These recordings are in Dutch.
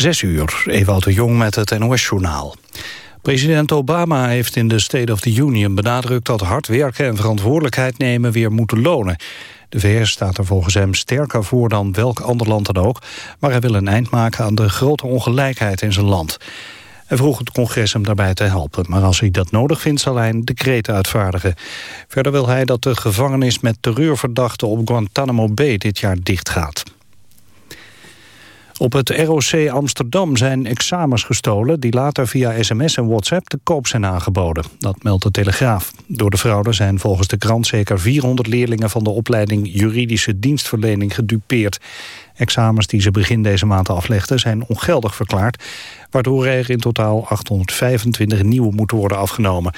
Zes uur, Ewout de Jong met het NOS-journaal. President Obama heeft in de State of the Union benadrukt... dat hard werken en verantwoordelijkheid nemen weer moeten lonen. De VS staat er volgens hem sterker voor dan welk ander land dan ook... maar hij wil een eind maken aan de grote ongelijkheid in zijn land. Hij vroeg het congres hem daarbij te helpen. Maar als hij dat nodig vindt, zal hij een decreet uitvaardigen. Verder wil hij dat de gevangenis met terreurverdachten op Guantanamo Bay dit jaar dichtgaat. Op het ROC Amsterdam zijn examens gestolen... die later via sms en WhatsApp te koop zijn aangeboden. Dat meldt de Telegraaf. Door de fraude zijn volgens de krant zeker 400 leerlingen... van de opleiding Juridische Dienstverlening gedupeerd. Examens die ze begin deze maand aflegden zijn ongeldig verklaard... waardoor er in totaal 825 nieuwe moeten worden afgenomen.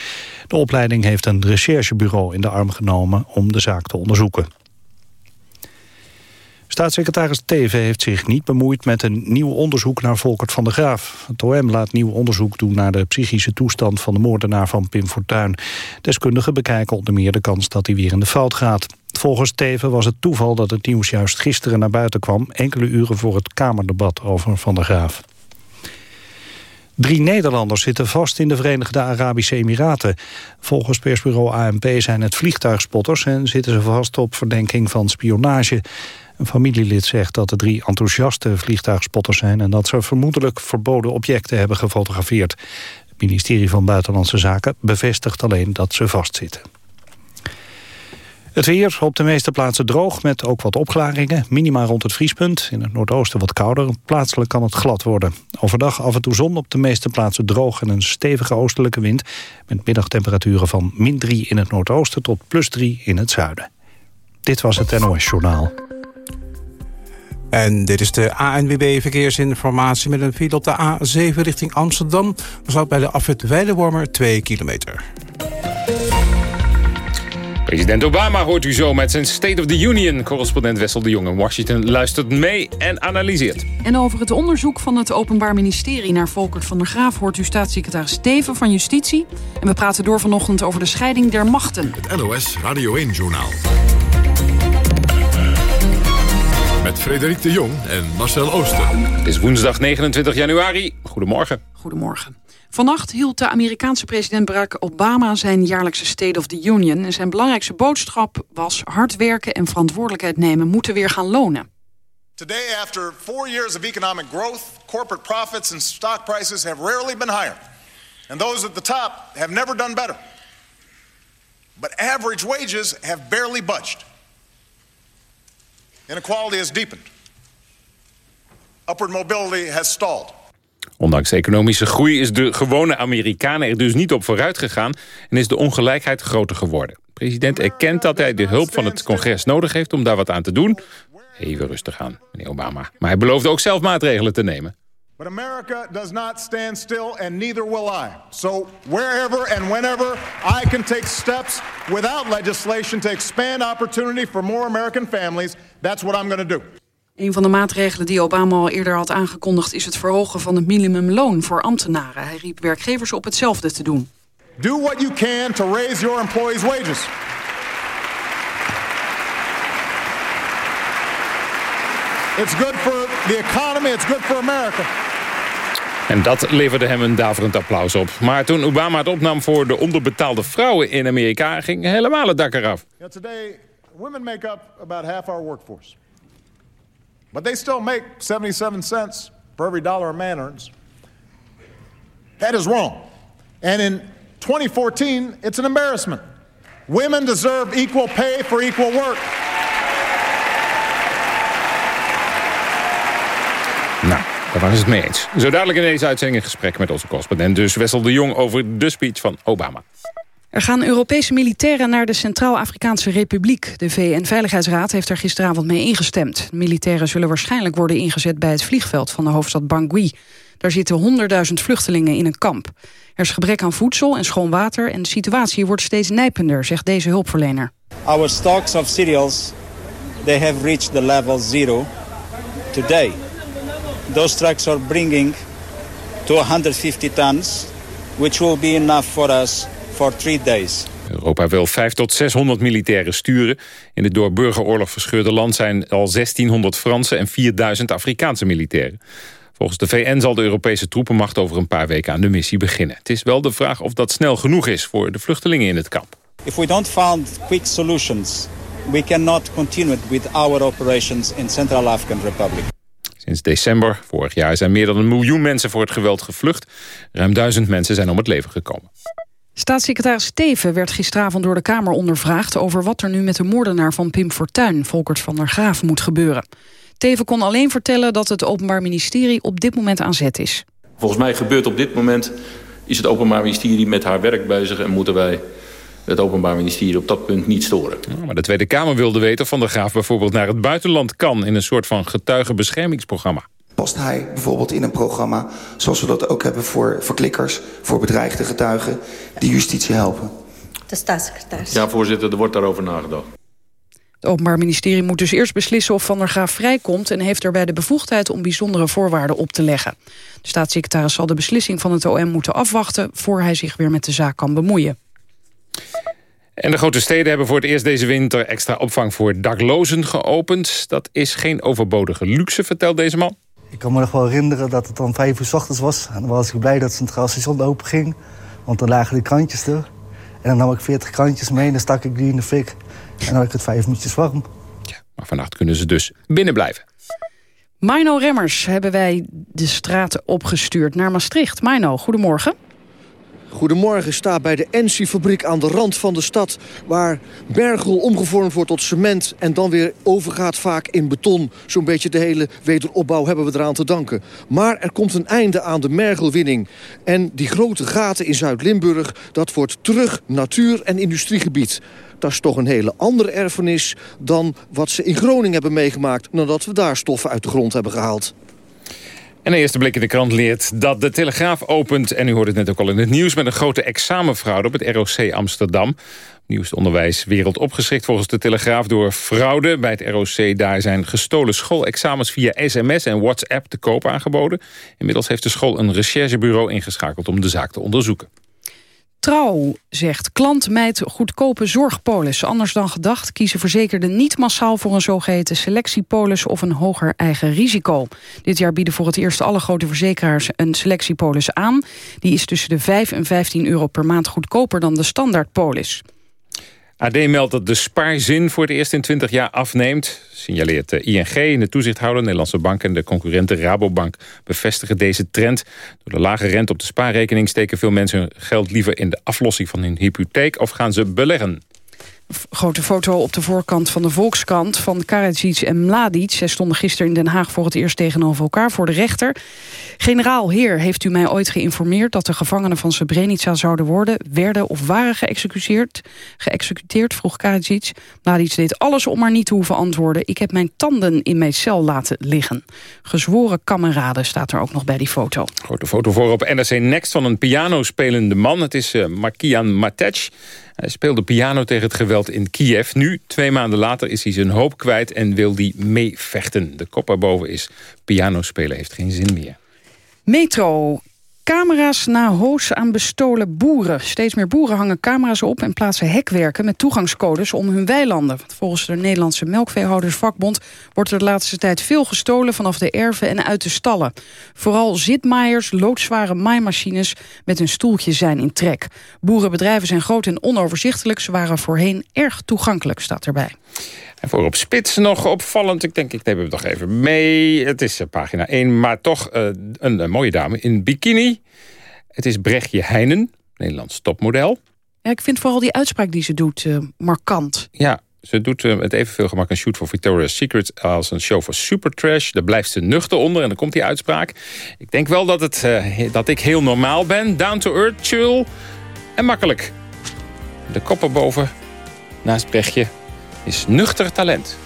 De opleiding heeft een recherchebureau in de arm genomen om de zaak te onderzoeken. Staatssecretaris Teven heeft zich niet bemoeid met een nieuw onderzoek naar Volkert van der Graaf. Het OM laat nieuw onderzoek doen naar de psychische toestand van de moordenaar van Pim Fortuyn. Deskundigen bekijken onder meer de kans dat hij weer in de fout gaat. Volgens Teven was het toeval dat het nieuws juist gisteren naar buiten kwam... enkele uren voor het Kamerdebat over Van der Graaf. Drie Nederlanders zitten vast in de Verenigde Arabische Emiraten. Volgens persbureau ANP zijn het vliegtuigspotters... en zitten ze vast op verdenking van spionage. Een familielid zegt dat de drie enthousiaste vliegtuigspotters zijn... en dat ze vermoedelijk verboden objecten hebben gefotografeerd. Het ministerie van Buitenlandse Zaken bevestigt alleen dat ze vastzitten. Het weer op de meeste plaatsen droog met ook wat opklaringen. Minima rond het vriespunt. In het noordoosten wat kouder. Plaatselijk kan het glad worden. Overdag af en toe zon op de meeste plaatsen droog... en een stevige oostelijke wind. Met middagtemperaturen van min 3 in het noordoosten... tot plus 3 in het zuiden. Dit was het NOS Journaal. En dit is de ANWB Verkeersinformatie met een file op de A7 richting Amsterdam. Er staat bij de afwit Weidewormer 2 kilometer. President Obama hoort u zo met zijn State of the Union. Correspondent Wessel de Jong in Washington luistert mee en analyseert. En over het onderzoek van het Openbaar Ministerie naar Volkert van der Graaf... hoort u staatssecretaris Steven van Justitie. En we praten door vanochtend over de scheiding der machten. Het NOS Radio 1-journaal. Met Frederik de Jong en Marcel Ooster. Het is woensdag 29 januari. Goedemorgen. Goedemorgen. Vannacht hield de Amerikaanse president Barack Obama zijn jaarlijkse State of the Union. En zijn belangrijkste boodschap was hard werken en verantwoordelijkheid nemen moeten weer gaan lonen. Today, after four years of economic growth, corporate profits and stock prices have rarely been higher. And those at the top have never done better. But average wages have barely budged. Inequality has deepened. Upward mobility has stalled. Ondanks economische groei is de gewone Amerikanen er dus niet op vooruit gegaan... en is de ongelijkheid groter geworden. De president erkent dat hij de hulp van het congres nodig heeft om daar wat aan te doen. Even rustig aan, meneer Obama. Maar hij beloofde ook zelf maatregelen te nemen. But America does not stand still and neither will I. So wherever and whenever I can take steps without legislation to expand opportunity for more American families, that's what I'm going to do. Een van de maatregelen die Obama al eerder had aangekondigd... is het verhogen van het minimumloon voor ambtenaren. Hij riep werkgevers op hetzelfde te doen. Do what you can to raise your employees' wages. It's good for the economy, it's good for America. En dat leverde hem een daverend applaus op. Maar toen Obama het opnam voor de onderbetaalde vrouwen in Amerika... ging helemaal het dak eraf. Yeah, today, women make up about half our workforce. But they still make 77 cents for every dollar a man earns. That is wrong. And in 2014, it's an embarrassment. Women deserve equal pay for equal work. Nou, daar waren ze het mee eens. Zo dadelijk in deze uitzending een gesprek met onze correspondent... dus Wessel de Jong over de speech van Obama. Er gaan Europese militairen naar de Centraal-Afrikaanse Republiek. De VN-veiligheidsraad heeft er gisteravond mee ingestemd. Militairen zullen waarschijnlijk worden ingezet bij het vliegveld van de hoofdstad Bangui. Daar zitten 100.000 vluchtelingen in een kamp. Er is gebrek aan voedsel en schoon water en de situatie wordt steeds nijpender, zegt deze hulpverlener. Our stocks of cereals, they have reached the level zero today. Those trucks are bringing to 150 tons, which will be enough for us for three days. Europa wil 5 tot 600 militairen sturen. In het door burgeroorlog verscheurde land zijn al 1600 Franse en 4000 Afrikaanse militairen. Volgens de VN zal de Europese troepenmacht over een paar weken aan de missie beginnen. Het is wel de vraag of dat snel genoeg is voor de vluchtelingen in het kamp. If we don't find quick solutions, we cannot continue with our operations in Central African Republic. Sinds december vorig jaar zijn meer dan een miljoen mensen voor het geweld gevlucht. Ruim duizend mensen zijn om het leven gekomen. Staatssecretaris Steven werd gisteravond door de Kamer ondervraagd... over wat er nu met de moordenaar van Pim Fortuyn, Volkert van der Graaf, moet gebeuren. Teven kon alleen vertellen dat het Openbaar Ministerie op dit moment aan zet is. Volgens mij gebeurt op dit moment... is het Openbaar Ministerie met haar werk bezig... en moeten wij het Openbaar Ministerie op dat punt niet storen. Ja, maar de Tweede Kamer wilde weten of Van der Graaf bijvoorbeeld naar het buitenland kan... in een soort van getuigenbeschermingsprogramma. Past hij bijvoorbeeld in een programma zoals we dat ook hebben voor verklikkers... voor bedreigde getuigen die justitie helpen? De staatssecretaris. Ja, voorzitter, er wordt daarover nagedacht. Het Openbaar Ministerie moet dus eerst beslissen of Van der Graaf vrijkomt... en heeft daarbij de bevoegdheid om bijzondere voorwaarden op te leggen. De staatssecretaris zal de beslissing van het OM moeten afwachten... voor hij zich weer met de zaak kan bemoeien. En de grote steden hebben voor het eerst deze winter extra opvang voor daklozen geopend. Dat is geen overbodige luxe, vertelt deze man. Ik kan me nog wel herinneren dat het dan vijf uur s ochtends was. En dan was ik blij dat het Centraal Station open ging. Want dan lagen de krantjes er. En dan nam ik 40 krantjes mee en dan stak ik die in de fik. En dan had ik het vijf minuutjes warm. Ja, maar vannacht kunnen ze dus binnen blijven. Mino Remmers hebben wij de straat opgestuurd naar Maastricht. Mino, goedemorgen. Goedemorgen, sta bij de Ensi-fabriek aan de rand van de stad... waar bergel omgevormd wordt tot cement... en dan weer overgaat vaak in beton. Zo'n beetje de hele wederopbouw hebben we eraan te danken. Maar er komt een einde aan de mergelwinning. En die grote gaten in Zuid-Limburg... dat wordt terug natuur- en industriegebied. Dat is toch een hele andere erfenis dan wat ze in Groningen hebben meegemaakt... nadat we daar stoffen uit de grond hebben gehaald. En een eerste blik in de krant leert dat de Telegraaf opent... en u hoort het net ook al in het nieuws... met een grote examenfraude op het ROC Amsterdam. Nieuwste onderwijswereld opgeschrikt volgens de Telegraaf... door fraude bij het ROC. Daar zijn gestolen schoolexamens via sms en WhatsApp te koop aangeboden. Inmiddels heeft de school een recherchebureau ingeschakeld... om de zaak te onderzoeken. Trouw zegt, klant mijt goedkope zorgpolis. Anders dan gedacht kiezen verzekerden niet massaal voor een zogeheten selectiepolis of een hoger eigen risico. Dit jaar bieden voor het eerst alle grote verzekeraars een selectiepolis aan. Die is tussen de 5 en 15 euro per maand goedkoper dan de standaardpolis. AD meldt dat de spaarzin voor het eerst in 20 jaar afneemt. Signaleert de ING, de toezichthouder, Nederlandse Bank en de concurrenten Rabobank bevestigen deze trend. Door de lage rente op de spaarrekening steken veel mensen hun geld liever in de aflossing van hun hypotheek of gaan ze beleggen grote foto op de voorkant van de Volkskrant van Karadzic en Mladic. Zij stonden gisteren in Den Haag voor het eerst tegenover elkaar voor de rechter. Generaal Heer, heeft u mij ooit geïnformeerd dat de gevangenen van Srebrenica zouden worden, werden of waren geëxecuteerd? Geëxecuteerd, vroeg Karadzic. Mladic deed alles om maar niet te hoeven antwoorden. Ik heb mijn tanden in mijn cel laten liggen. Gezworen kameraden staat er ook nog bij die foto. Grote foto voor op NRC Next van een pianospelende man. Het is uh, Markian Matec. Hij speelde piano tegen het geweld in Kiev. Nu, twee maanden later, is hij zijn hoop kwijt en wil hij meevechten. De kop erboven is, piano spelen heeft geen zin meer. Metro Camera's na hoos aan bestolen boeren. Steeds meer boeren hangen camera's op en plaatsen hekwerken met toegangscodes om hun weilanden. Volgens de Nederlandse Melkveehoudersvakbond wordt er de laatste tijd veel gestolen vanaf de erven en uit de stallen. Vooral zitmaaiers, loodzware maaimachines met een stoeltje zijn in trek. Boerenbedrijven zijn groot en onoverzichtelijk. Ze waren voorheen erg toegankelijk, staat erbij. En voor op spits nog opvallend, ik denk ik neem hem toch even mee. Het is pagina 1, maar toch uh, een, een, mooie dame in bikini. Het is Brechtje Heinen, Nederlands topmodel. Ja, ik vind vooral die uitspraak die ze doet uh, markant. Ja, ze doet uh, met evenveel gemak een shoot voor Victoria's Secret... als een show voor Supertrash. Daar blijft ze nuchter onder en dan komt die uitspraak. Ik denk wel dat, het, dat ik heel normaal ben. Down to earth, chill en makkelijk. De kop erboven, naast Brechtje is nuchter talent.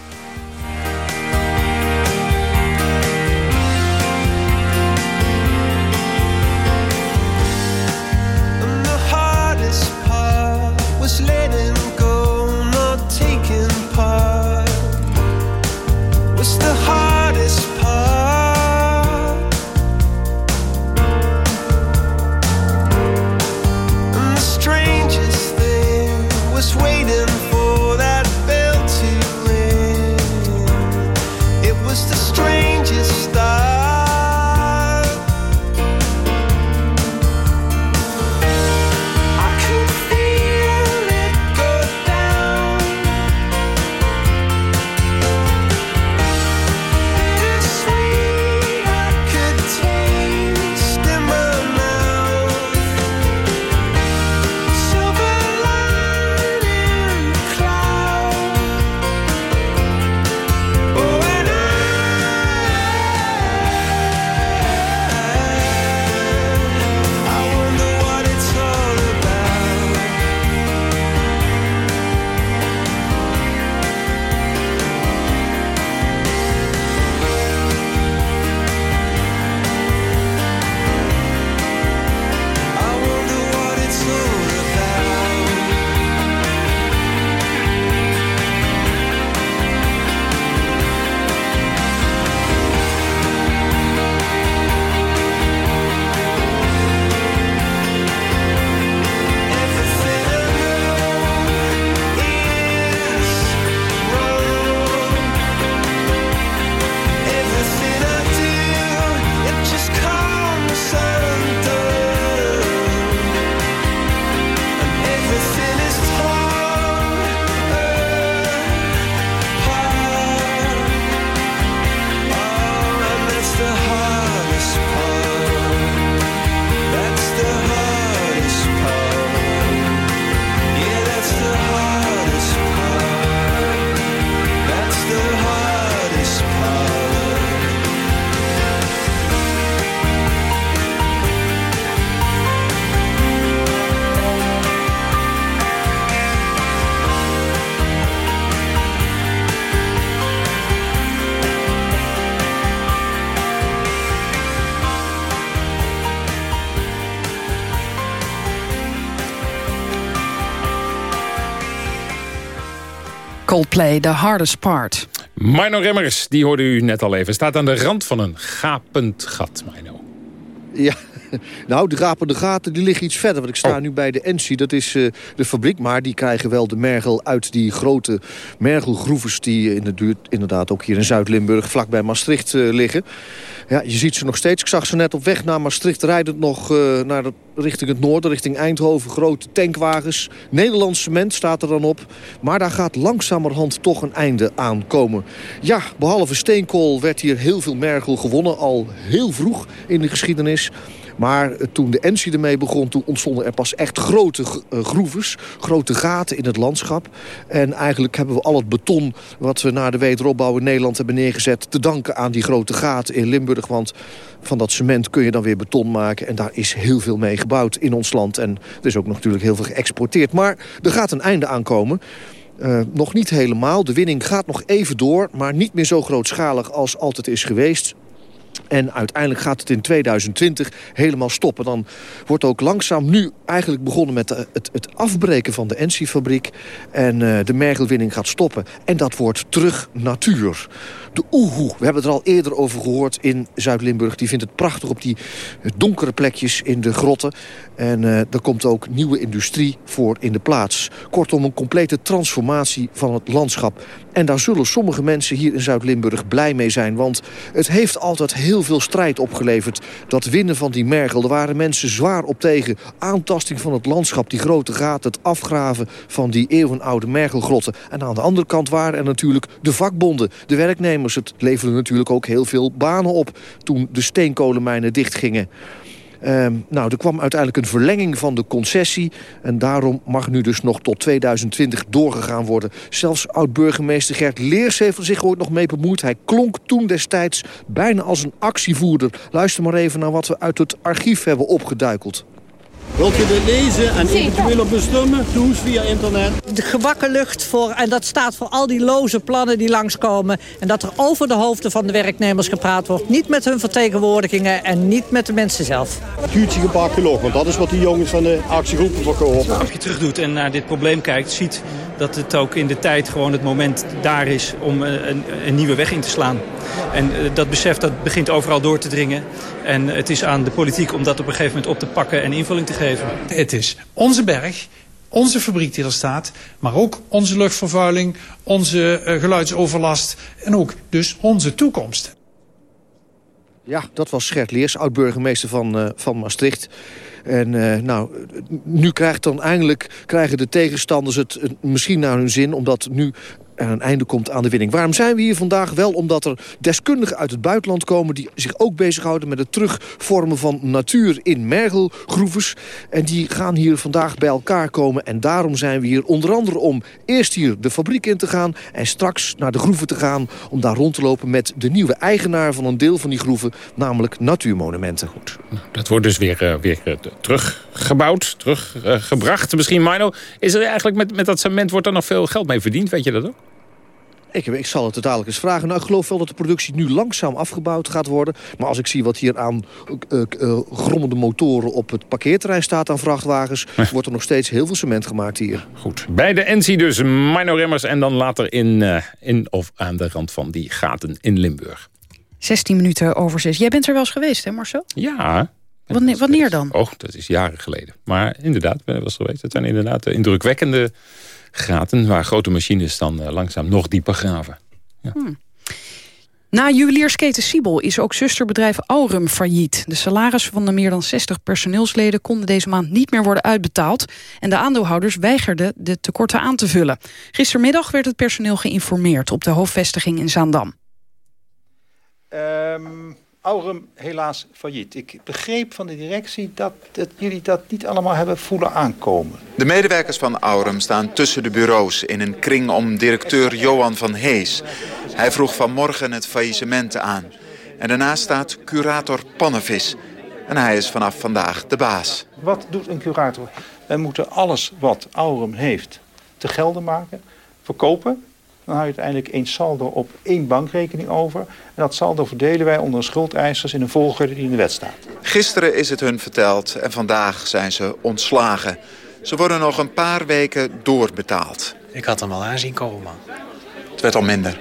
Coldplay, The Hardest Part. Mino Remmers, die hoorde u net al even, staat aan de rand van een gapend gat, Mino. Ja, nou, de rapende gaten die liggen iets verder. Want ik sta Oh. nu bij de Ensi, dat is eh, de fabriek. Maar die krijgen wel de mergel uit die grote mergelgroeves... die in de buurt, inderdaad ook hier in Zuid-Limburg, vlakbij Maastricht eh, liggen. Ja, je ziet ze nog steeds. Ik zag ze net op weg naar Maastricht rijdend nog eh, naar de, richting het noorden, richting Eindhoven. Grote tankwagens. Nederlands cement staat er dan op. Maar daar gaat langzamerhand toch een einde aan komen. Ja, behalve steenkool werd hier heel veel mergel gewonnen. Al heel vroeg in de geschiedenis. Maar toen de Ensi ermee begon, toen ontstonden er pas echt grote eh, groeves. Grote gaten in het landschap. En eigenlijk hebben we al het beton wat we na de wederopbouw in Nederland hebben neergezet... te danken aan die grote gaten in Limburg. Want van dat cement kun je dan weer beton maken. En daar is heel veel mee gebouwd in ons land. En er is ook nog natuurlijk heel veel geëxporteerd. Maar er gaat een einde aankomen. Uh, nog niet helemaal. De winning gaat nog even door, maar niet meer zo grootschalig als altijd is geweest. En uiteindelijk gaat het in 2020 helemaal stoppen. Dan wordt ook langzaam nu eigenlijk begonnen met het, het afbreken van de Ensi-fabriek. En uh, de mergelwinning gaat stoppen. En dat wordt terug natuur. De oehoe, we hebben het er al eerder over gehoord in Zuid-Limburg. Die vindt het prachtig op die donkere plekjes in de grotten. En uh, er komt ook nieuwe industrie voor in de plaats. Kortom, een complete transformatie van het landschap. En daar zullen sommige mensen hier in Zuid-Limburg blij mee zijn. Want het heeft altijd heel veel strijd opgeleverd. Dat winnen van die mergel. Er waren mensen zwaar op tegen. Aantasting van het landschap, die grote gaten. Het afgraven van die eeuwenoude mergelgrotten. En aan de andere kant waren er natuurlijk de vakbonden. De werknemers. Het leverde natuurlijk ook heel veel banen op. Toen de steenkolenmijnen dichtgingen. Um, nou, er kwam uiteindelijk een verlenging van de concessie. En daarom mag nu dus nog tot 2020 doorgegaan worden. Zelfs oud-burgemeester Gert Leers heeft er zich ooit nog mee bemoeid. Hij klonk toen destijds bijna als een actievoerder. Luister maar even naar wat we uit het archief hebben opgeduikeld. Wilt je dit lezen en eventueel op bestemmen? Doe eens via internet. De gebakken lucht voor, en dat staat voor al die loze plannen die langskomen. En dat er over de hoofden van de werknemers gepraat wordt. Niet met hun vertegenwoordigingen en niet met de mensen zelf. Kuurtje gebakken lucht, want dat is wat die jongens van de actiegroepen verkopen. Als je terug doet en naar dit probleem kijkt, ziet dat het ook in de tijd gewoon het moment daar is om een, een nieuwe weg in te slaan. En dat besef dat begint overal door te dringen. En het is aan de politiek om dat op een gegeven moment op te pakken en invulling te geven. Het is onze berg, onze fabriek die er staat, maar ook onze luchtvervuiling, onze uh, geluidsoverlast en ook dus onze toekomst. Ja, dat was Gert Leers, oud-burgemeester van, uh, van Maastricht. En uh, nou, nu krijgt dan eindelijk, krijgen de tegenstanders het misschien naar hun zin... omdat nu er een einde komt aan de winning. Waarom zijn we hier vandaag? Wel omdat er deskundigen uit het buitenland komen... die zich ook bezighouden met het terugvormen van natuur in mergelgroeves. En die gaan hier vandaag bij elkaar komen. En daarom zijn we hier onder andere om eerst hier de fabriek in te gaan... en straks naar de groeven te gaan om daar rond te lopen... met de nieuwe eigenaar van een deel van die groeven, namelijk Natuurmonumenten. Goed. Dat wordt dus weer, uh, weer uh, teruggebouwd, teruggebracht. Misschien, Mino, is er eigenlijk met, met dat cement wordt er nog veel geld mee verdiend? Weet je dat ook? Ik, ik, zal het dadelijk eens vragen. Nou, ik geloof wel dat de productie nu langzaam afgebouwd gaat worden. Maar als ik zie wat hier aan uh, uh, grommende motoren op het parkeerterrein staat aan vrachtwagens... wordt er nog steeds heel veel cement gemaakt hier. Goed. Bij de NC dus Mino Remmers en dan later in, uh, in of aan de rand van die gaten in Limburg. 16 minuten over 6. Jij bent er wel eens geweest, hè Marcel? Ja. Wanneer, wanneer dan? Oh, dat is jaren geleden. Maar inderdaad, ben er wel eens geweest. Het zijn inderdaad indrukwekkende gaten... waar grote machines dan uh, langzaam nog dieper graven. Ja. Hmm. Na juweliersketen Siebel is ook zusterbedrijf Aurum failliet. De salarissen van de meer dan 60 personeelsleden konden deze maand niet meer worden uitbetaald. En de aandeelhouders weigerden de tekorten aan te vullen. Gistermiddag werd het personeel geïnformeerd op de hoofdvestiging in Zaandam. Um, Aurum helaas failliet. Ik begreep van de directie dat, dat jullie dat niet allemaal hebben voelen aankomen. De medewerkers van Aurum staan tussen de bureaus in een kring om directeur Johan van Hees. Hij vroeg vanmorgen het faillissement aan. En daarnaast staat curator Pannevis. En hij is vanaf vandaag de baas. Wat doet een curator? Wij moeten alles wat Aurum heeft te gelden maken, verkopen dan hou je uiteindelijk één saldo op één bankrekening over. En dat saldo verdelen wij onder schuldeisers in een volgorde die in de wet staat. Gisteren is het hun verteld en vandaag zijn ze ontslagen. Ze worden nog een paar weken doorbetaald. Ik had hem al aanzien komen. Het werd al minder.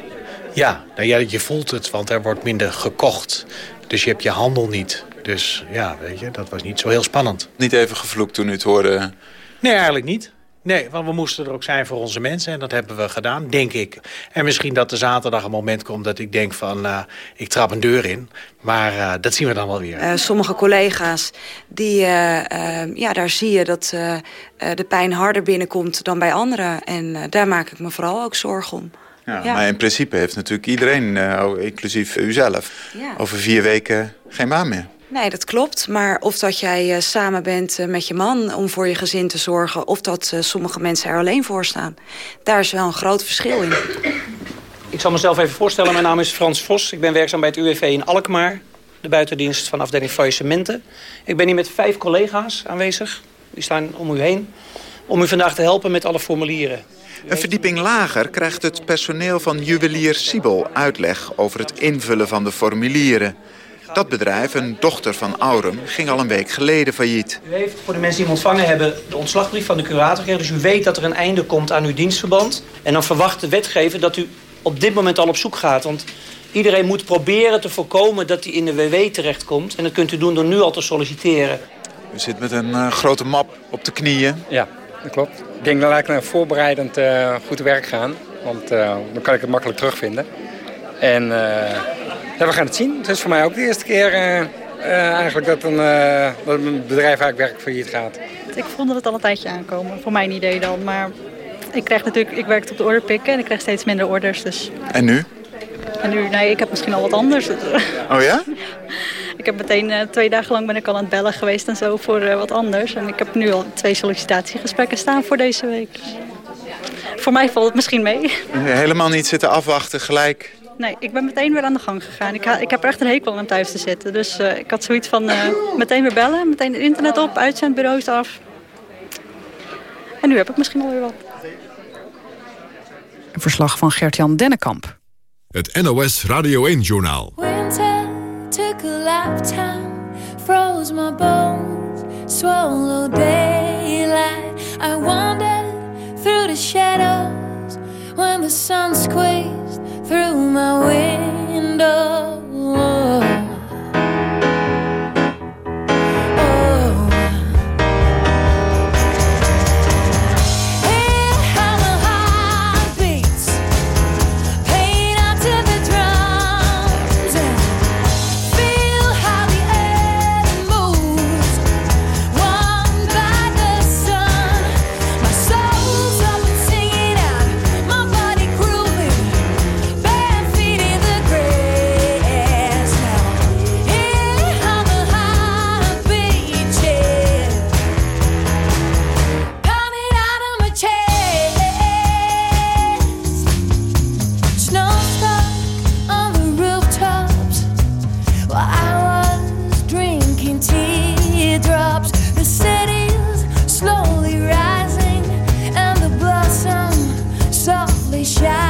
Ja, nou ja, je voelt het, want er wordt minder gekocht. Dus je hebt je handel niet. Dus ja, weet je, dat was niet zo heel spannend. Niet even gevloekt toen u het hoorde? Nee, eigenlijk niet. Nee, want we moesten er ook zijn voor onze mensen. En dat hebben we gedaan, denk ik. En misschien dat er zaterdag een moment komt dat ik denk van... Uh, ik trap een deur in. Maar uh, dat zien we dan wel weer. Uh, sommige collega's, die, ja, daar zie je dat de pijn harder binnenkomt dan bij anderen. En daar maak ik me vooral ook zorgen om. Ja, ja. Maar in principe heeft natuurlijk iedereen, inclusief uzelf... Ja. over vier weken geen baan meer. Nee, dat klopt. Maar of dat jij uh, samen bent uh, met je man om voor je gezin te zorgen... of dat uh, sommige mensen er alleen voor staan... daar is wel een groot verschil in. Ik zal mezelf even voorstellen. Mijn naam is Frans Vos. Ik ben werkzaam bij het UWV in Alkmaar. De buitendienst van afdeling faillissementen. Ik ben hier met vijf collega's aanwezig. Die staan om u heen. Om u vandaag te helpen met alle formulieren. Een verdieping lager krijgt het personeel van juwelier Siebel uitleg over het invullen van de formulieren. Dat bedrijf, een dochter van Aurum, ging al een week geleden failliet. U heeft voor de mensen die hem ontvangen hebben de ontslagbrief van de curator gekregen. Dus u weet dat er een einde komt aan uw dienstverband. En dan verwacht de wetgever dat u op dit moment al op zoek gaat. Want iedereen moet proberen te voorkomen dat hij in de WW terechtkomt. En dat kunt u doen door nu al te solliciteren. U zit met een uh, grote map op de knieën. Ja, dat klopt. Ik denk dat ik naar voorbereidend uh, goed werk gaan. Want uh, dan kan ik het makkelijk terugvinden. En ja, we gaan het zien. Het is voor mij ook de eerste keer uh, uh, eigenlijk dat een, uh, dat een bedrijf eigenlijk werk failliet gaat. Ik vond het al een tijdje aankomen, voor mijn idee dan. Maar ik krijg natuurlijk, ik werkte op de orderpikken en ik krijg steeds minder orders. Dus. En nu? En nu, nee, ik heb misschien al wat anders. Oh ja? ik heb meteen twee dagen lang ben ik al aan het bellen geweest en zo voor wat anders. En ik heb nu al twee sollicitatiegesprekken staan voor deze week. Voor mij valt het misschien mee. Helemaal niet zitten afwachten, gelijk Nee, ik ben meteen weer aan de gang gegaan. Ik, ha ik heb er echt een hekel aan thuis te zitten. Dus uh, ik had zoiets van uh, meteen weer bellen, meteen het internet op, uitzendbureaus af. En nu heb ik misschien alweer wat. Een verslag van Gert-Jan Dennekamp. Het NOS Radio 1-journaal. Winter took a lifetime, froze my bones, swallowed daylight. I wandered through the shadows when the sun squeezed through my window. shine.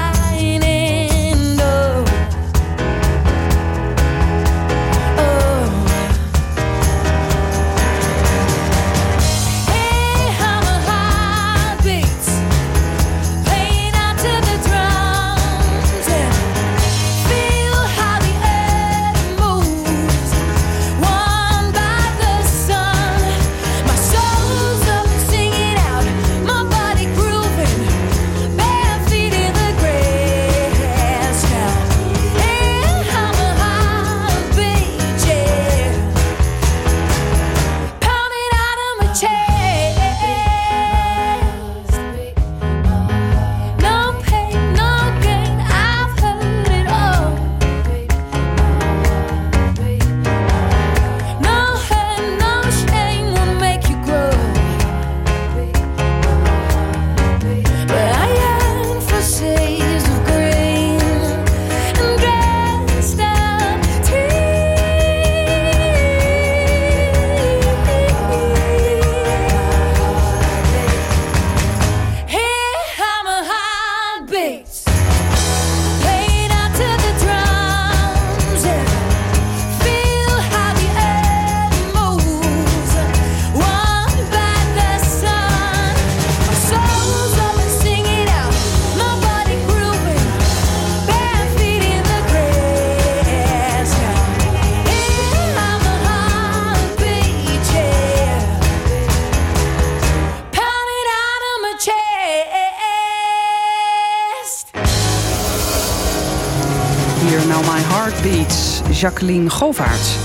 Jacqueline Govaerts.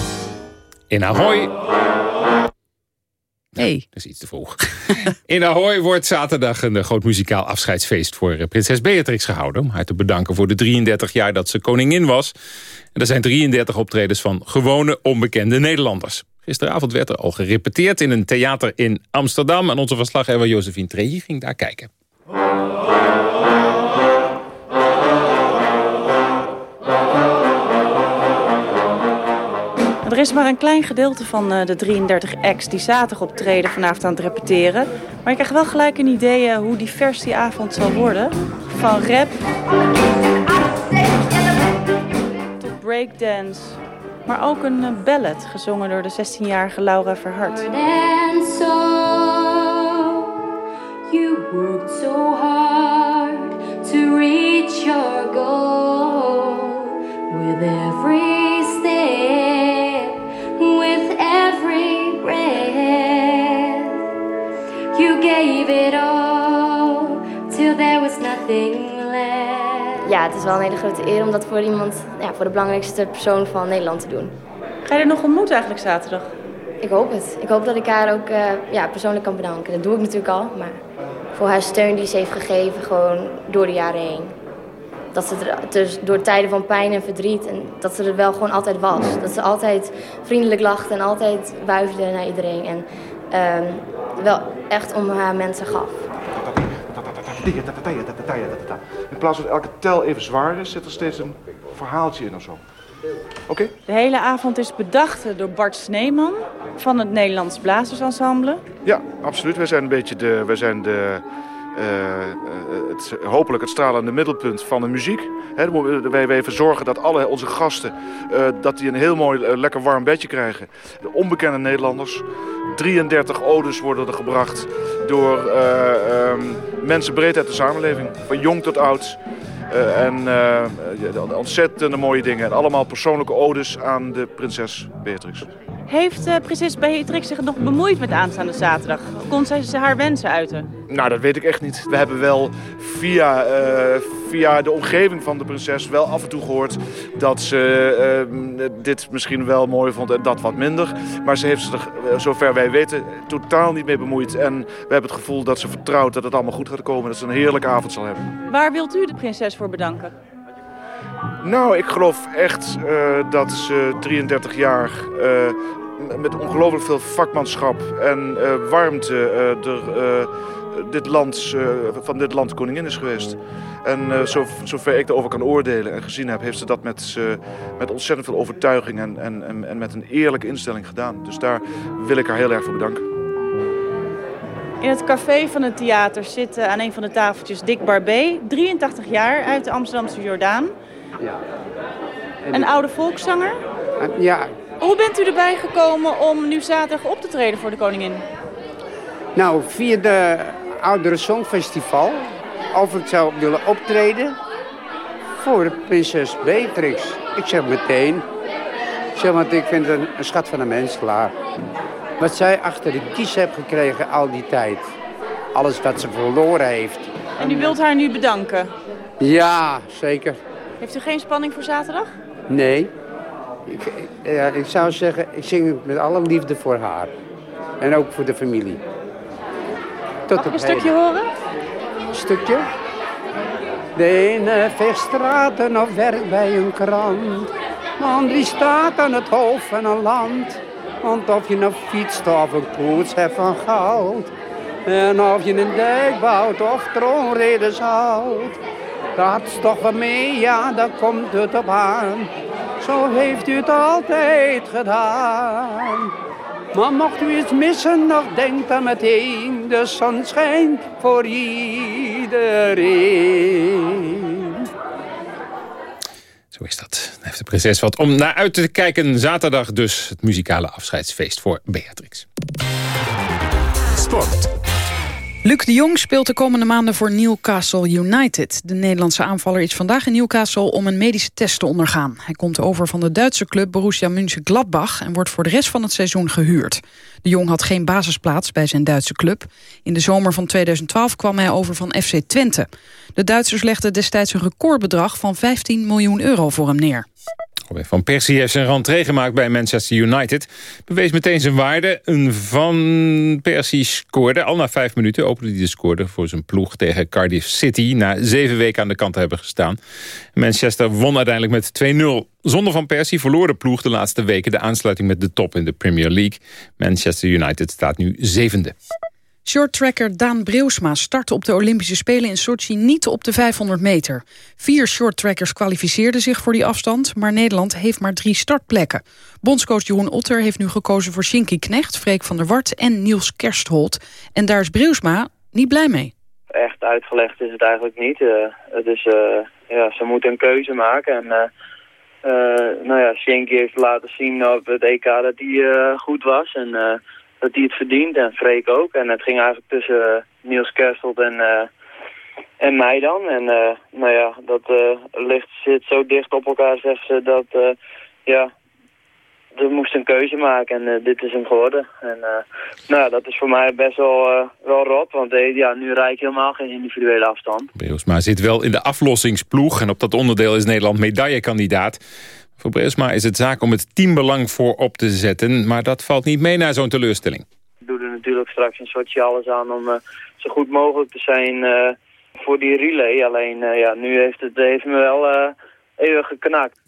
In Ahoy... Nee. dat is iets te vroeg. In Ahoy wordt zaterdag een groot muzikaal afscheidsfeest... voor eh, prinses Beatrix gehouden. Om haar te bedanken voor de 33 jaar dat ze koningin was. En er zijn 33 optredens van gewone, onbekende Nederlanders. Gisteravond werd er al gerepeteerd in een theater in Amsterdam. En onze verslaggever Josephine Trehi ging daar kijken. Er is maar een klein gedeelte van eh, de 33 acts die zaterdag optreden vanavond aan het repeteren. Maar ik krijg wel gelijk een idee eh, hoe divers die avond zal worden. Van rap tot breakdance. Maar ook een eh, ballad gezongen door de 16-jarige Laura Verhart. So you worked so hard to reach your goal with every gave it all till there was nothing left. Ja, het is wel een hele grote eer om dat voor iemand, ja, voor de belangrijkste persoon van Nederland te doen. Ga je er nog ontmoeten eigenlijk zaterdag? Ik hoop het. Ik hoop dat ik haar ook eh, ja, persoonlijk kan bedanken. Dat doe ik natuurlijk al, maar voor haar steun die ze heeft gegeven, gewoon door de jaren heen. Dat ze er, dus door tijden van pijn en verdriet, en dat ze er wel gewoon altijd was. Dat ze altijd vriendelijk lachte en altijd wuifde naar iedereen. En ehm, wel echt om haar mensen gaf. In plaats van elke tel even zwaar is, zit er steeds een verhaaltje in of zo. Oké? De hele avond is bedacht door Bart Sneeman van het Nederlands Blazersensemble. Ja, absoluut. Wij zijn een beetje de, wij zijn de, het, hopelijk het stralende middelpunt van de muziek. Hè, wij, wij verzorgen dat alle onze gasten eh, dat die een heel mooi, eh, lekker warm bedje krijgen. De onbekende Nederlanders. 33 odes worden er gebracht door eh, ehm, mensen breed uit de samenleving. Van jong tot oud. Eh, en eh, ontzettende mooie dingen. En allemaal persoonlijke odes aan de prinses Beatrix. Heeft eh, prinses Beatrix zich nog bemoeid met aanstaande zaterdag? Kon zij haar wensen uiten? Nou, dat weet ik echt niet. We hebben wel via, eh, via de omgeving van de prinses wel af en toe gehoord dat ze eh, dit misschien wel mooi vond en dat wat minder. Maar ze heeft zich zover wij weten, totaal niet mee bemoeid. En we hebben het gevoel dat ze vertrouwt dat het allemaal goed gaat komen. Dat ze een heerlijke avond zal hebben. Waar wilt u de prinses voor bedanken? Nou, ik geloof echt dat ze 33 jaar met ongelooflijk veel vakmanschap en eh, warmte eh, er, eh, dit land, eh, van dit land koningin is geweest. En eh, zo, zover ik erover kan oordelen en gezien heb, heeft ze dat met, eh, met ontzettend veel overtuiging en, en, en, en met een eerlijke instelling gedaan. Dus daar wil ik haar heel erg voor bedanken. In het café van het theater zit aan een van de tafeltjes Dick Barbé, 83 jaar, uit de Amsterdamse Jordaan. Ja. Een oude volkszanger. Ja, Hoe bent u erbij gekomen om nu zaterdag op te treden voor de koningin? nou, via de Oudere Songfestival, of ik zou willen optreden voor prinses Beatrix. Ik zeg meteen, ik zeg, want ik vind het een, een schat van een mens, klaar. Wat zij achter de kies heeft gekregen al die tijd. Alles wat ze verloren heeft. En u wilt haar nu bedanken. Ja, zeker. Heeft u geen spanning voor zaterdag? Nee. Ik, ja, ik zou zeggen, ik zing het met alle liefde voor haar. En ook voor de familie. Tot Mag ik een stukje heden. horen? Een stukje? De ene vecht straten of werkt bij een krant. Man die staat aan het hoofd van een land. Want of je een fiets of een koets hebt van goud. En of je een dijk bouwt of troonreden houdt. Dat is toch wel mee, ja, daar komt het op aan. Zo heeft u het altijd gedaan. Maar mocht u iets missen, nog denk dan meteen. De zon schijnt voor iedereen. Zo is dat. Dan heeft de prinses wat om naar uit te kijken. Zaterdag dus het muzikale afscheidsfeest voor Beatrix. Sport. Luc de Jong speelt de komende maanden voor Newcastle United. De Nederlandse aanvaller is vandaag in Newcastle om een medische test te ondergaan. Hij komt over van de Duitse club Borussia Mönchengladbach... en wordt voor de rest van het seizoen gehuurd. De Jong had geen basisplaats bij zijn Duitse club. In de zomer van 2012 kwam hij over van FC Twente. De Duitsers legden destijds een recordbedrag van 15 miljoen euro voor hem neer. Van Persie heeft zijn rentree gemaakt bij Manchester United. Bewees meteen zijn waarde. Een Van Persie scoorde. Al na vijf minuten opende hij de scoorde voor zijn ploeg tegen Cardiff City. Na zeven weken aan de kant te hebben gestaan. Manchester won uiteindelijk met 2-0. Zonder Van Persie verloor de ploeg de laatste weken de aansluiting met de top in de Premier League. Manchester United staat nu zevende. Shorttracker Daan Breusma startte op de Olympische Spelen in Sochi niet op de 500 meter. Vier shorttrackers kwalificeerden zich voor die afstand, maar Nederland heeft maar drie startplekken. Bondscoach Jeroen Otter heeft nu gekozen voor Shinky Knecht, Freek van der Wart en Niels Kerstholt. En daar is Breusma niet blij mee. Echt uitgelegd is het eigenlijk niet. Dus ja, ze moeten een keuze maken. En uh, nou ja, Shinky heeft laten zien op het EK dat hij goed was. En dat hij het verdient en Freek ook. En het ging eigenlijk tussen uh, Niels Kerstelt en, uh, en mij dan. En uh, nou ja, dat ligt, zit zo dicht op elkaar, zegt ze, dat ja, er moest een keuze maken en dit is hem geworden. En nou ja, dat is voor mij best wel, wel rot, want ja, nu rijd ik helemaal geen individuele afstand. Maar zit wel in de aflossingsploeg en op dat onderdeel is Nederland medaillekandidaat. Voor Bresma is het zaak om het teambelang voorop te zetten... maar dat valt niet mee naar zo'n teleurstelling. Ik doe er natuurlijk straks een soortje alles aan om uh, zo goed mogelijk te zijn uh, voor die relay. Alleen uh, ja, nu heeft het heeft me wel even geknakt.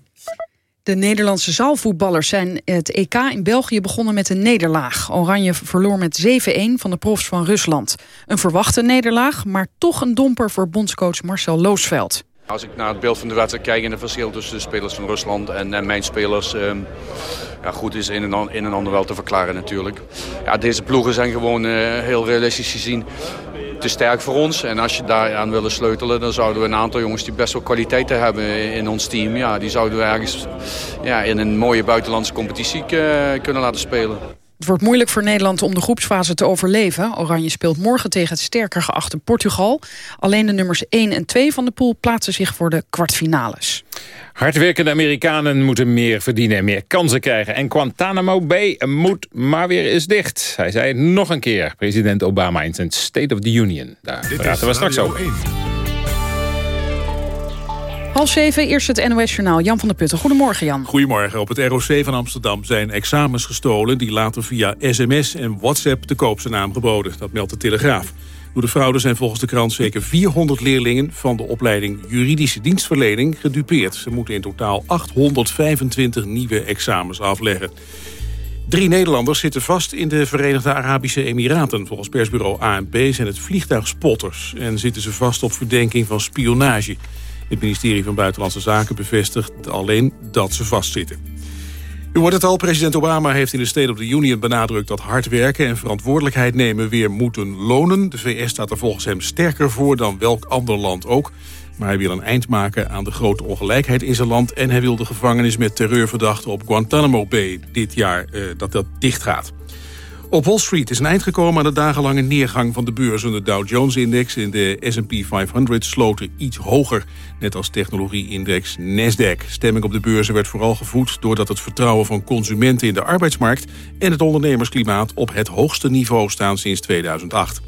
De Nederlandse zaalvoetballers zijn het EK in België begonnen met een nederlaag. Oranje verloor met 7-1 van de profs van Rusland. Een verwachte nederlaag, maar toch een domper voor bondscoach Marcel Loosveld. Als ik naar het beeld van de wedstrijd kijk en het verschil tussen de spelers van Rusland en, mijn spelers... Um, ja, goed is in en, in en ander wel te verklaren natuurlijk. Ja, deze ploegen zijn gewoon uh, heel realistisch gezien te sterk voor ons. En als je daar aan willen sleutelen, dan zouden we een aantal jongens die best wel kwaliteiten hebben in ons team... Ja, die zouden we ergens ja, in een mooie buitenlandse competitie kunnen laten spelen. Het wordt moeilijk voor Nederland om de groepsfase te overleven. Oranje speelt morgen tegen het sterker geachte Portugal. Alleen de nummers 1 en 2 van de pool plaatsen zich voor de kwartfinales. Hardwerkende Amerikanen moeten meer verdienen en meer kansen krijgen. En Guantanamo Bay moet maar weer eens dicht. Hij zei het nog een keer, president Obama in zijn State of the Union. Daar praten we straks over. Half zeven, eerst het NOS-journaal. Jan van der Putten. Goedemorgen, Jan. Goedemorgen. Op het ROC van Amsterdam zijn examens gestolen... die later via sms en WhatsApp te koop zijn aangeboden. Dat meldt de Telegraaf. Door de fraude zijn volgens de krant zeker 400 leerlingen... van de opleiding Juridische Dienstverlening gedupeerd. Ze moeten in totaal 825 nieuwe examens afleggen. Drie Nederlanders zitten vast in de Verenigde Arabische Emiraten. Volgens persbureau ANP zijn het vliegtuigspotters... en zitten ze vast op verdenking van spionage... Het ministerie van Buitenlandse Zaken bevestigt alleen dat ze vastzitten. U hoort het al, president Obama heeft in de State of the Union benadrukt... dat hard werken en verantwoordelijkheid nemen weer moeten lonen. De VS staat er volgens hem sterker voor dan welk ander land ook. Maar hij wil een eind maken aan de grote ongelijkheid in zijn land... en hij wil de gevangenis met terreurverdachten op Guantanamo Bay dit jaar eh, dat dat dicht gaat. Op Wall Street is een eind gekomen aan de dagenlange neergang van de beurs. De Dow Jones-index in de S&P 500 sloten iets hoger. Net als technologie-index Nasdaq. Stemming op de beurzen werd vooral gevoed doordat het vertrouwen van consumenten in de arbeidsmarkt... en het ondernemersklimaat op het hoogste niveau staan sinds 2008.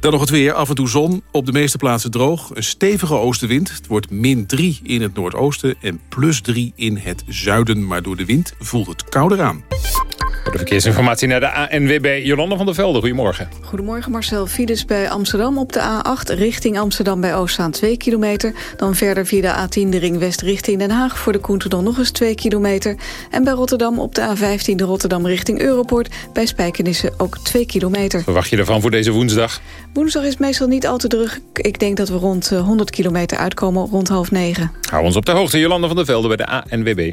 Dan nog het weer, af en toe zon, op de meeste plaatsen droog. Een stevige oostenwind, het wordt min 3 in het noordoosten... en plus 3 in het zuiden, maar door de wind voelt het kouder aan. Voor de verkeersinformatie naar de ANWB, Jolanda van der Velde. Goedemorgen. Goedemorgen Marcel. Files bij Amsterdam op de A8 richting Amsterdam bij Oostzaan 2 kilometer. Dan verder via de A10 de ring west richting Den Haag voor de Koentendam nog eens 2 kilometer. En bij Rotterdam op de A15 de Rotterdam richting Europort bij Spijkenissen ook 2 kilometer. Verwacht je ervan voor deze woensdag? Woensdag is meestal niet al te druk. Ik denk dat we rond 100 eh, kilometer uitkomen rond half negen. Hou ons op de hoogte, Jolanda van der Velde bij de ANWB.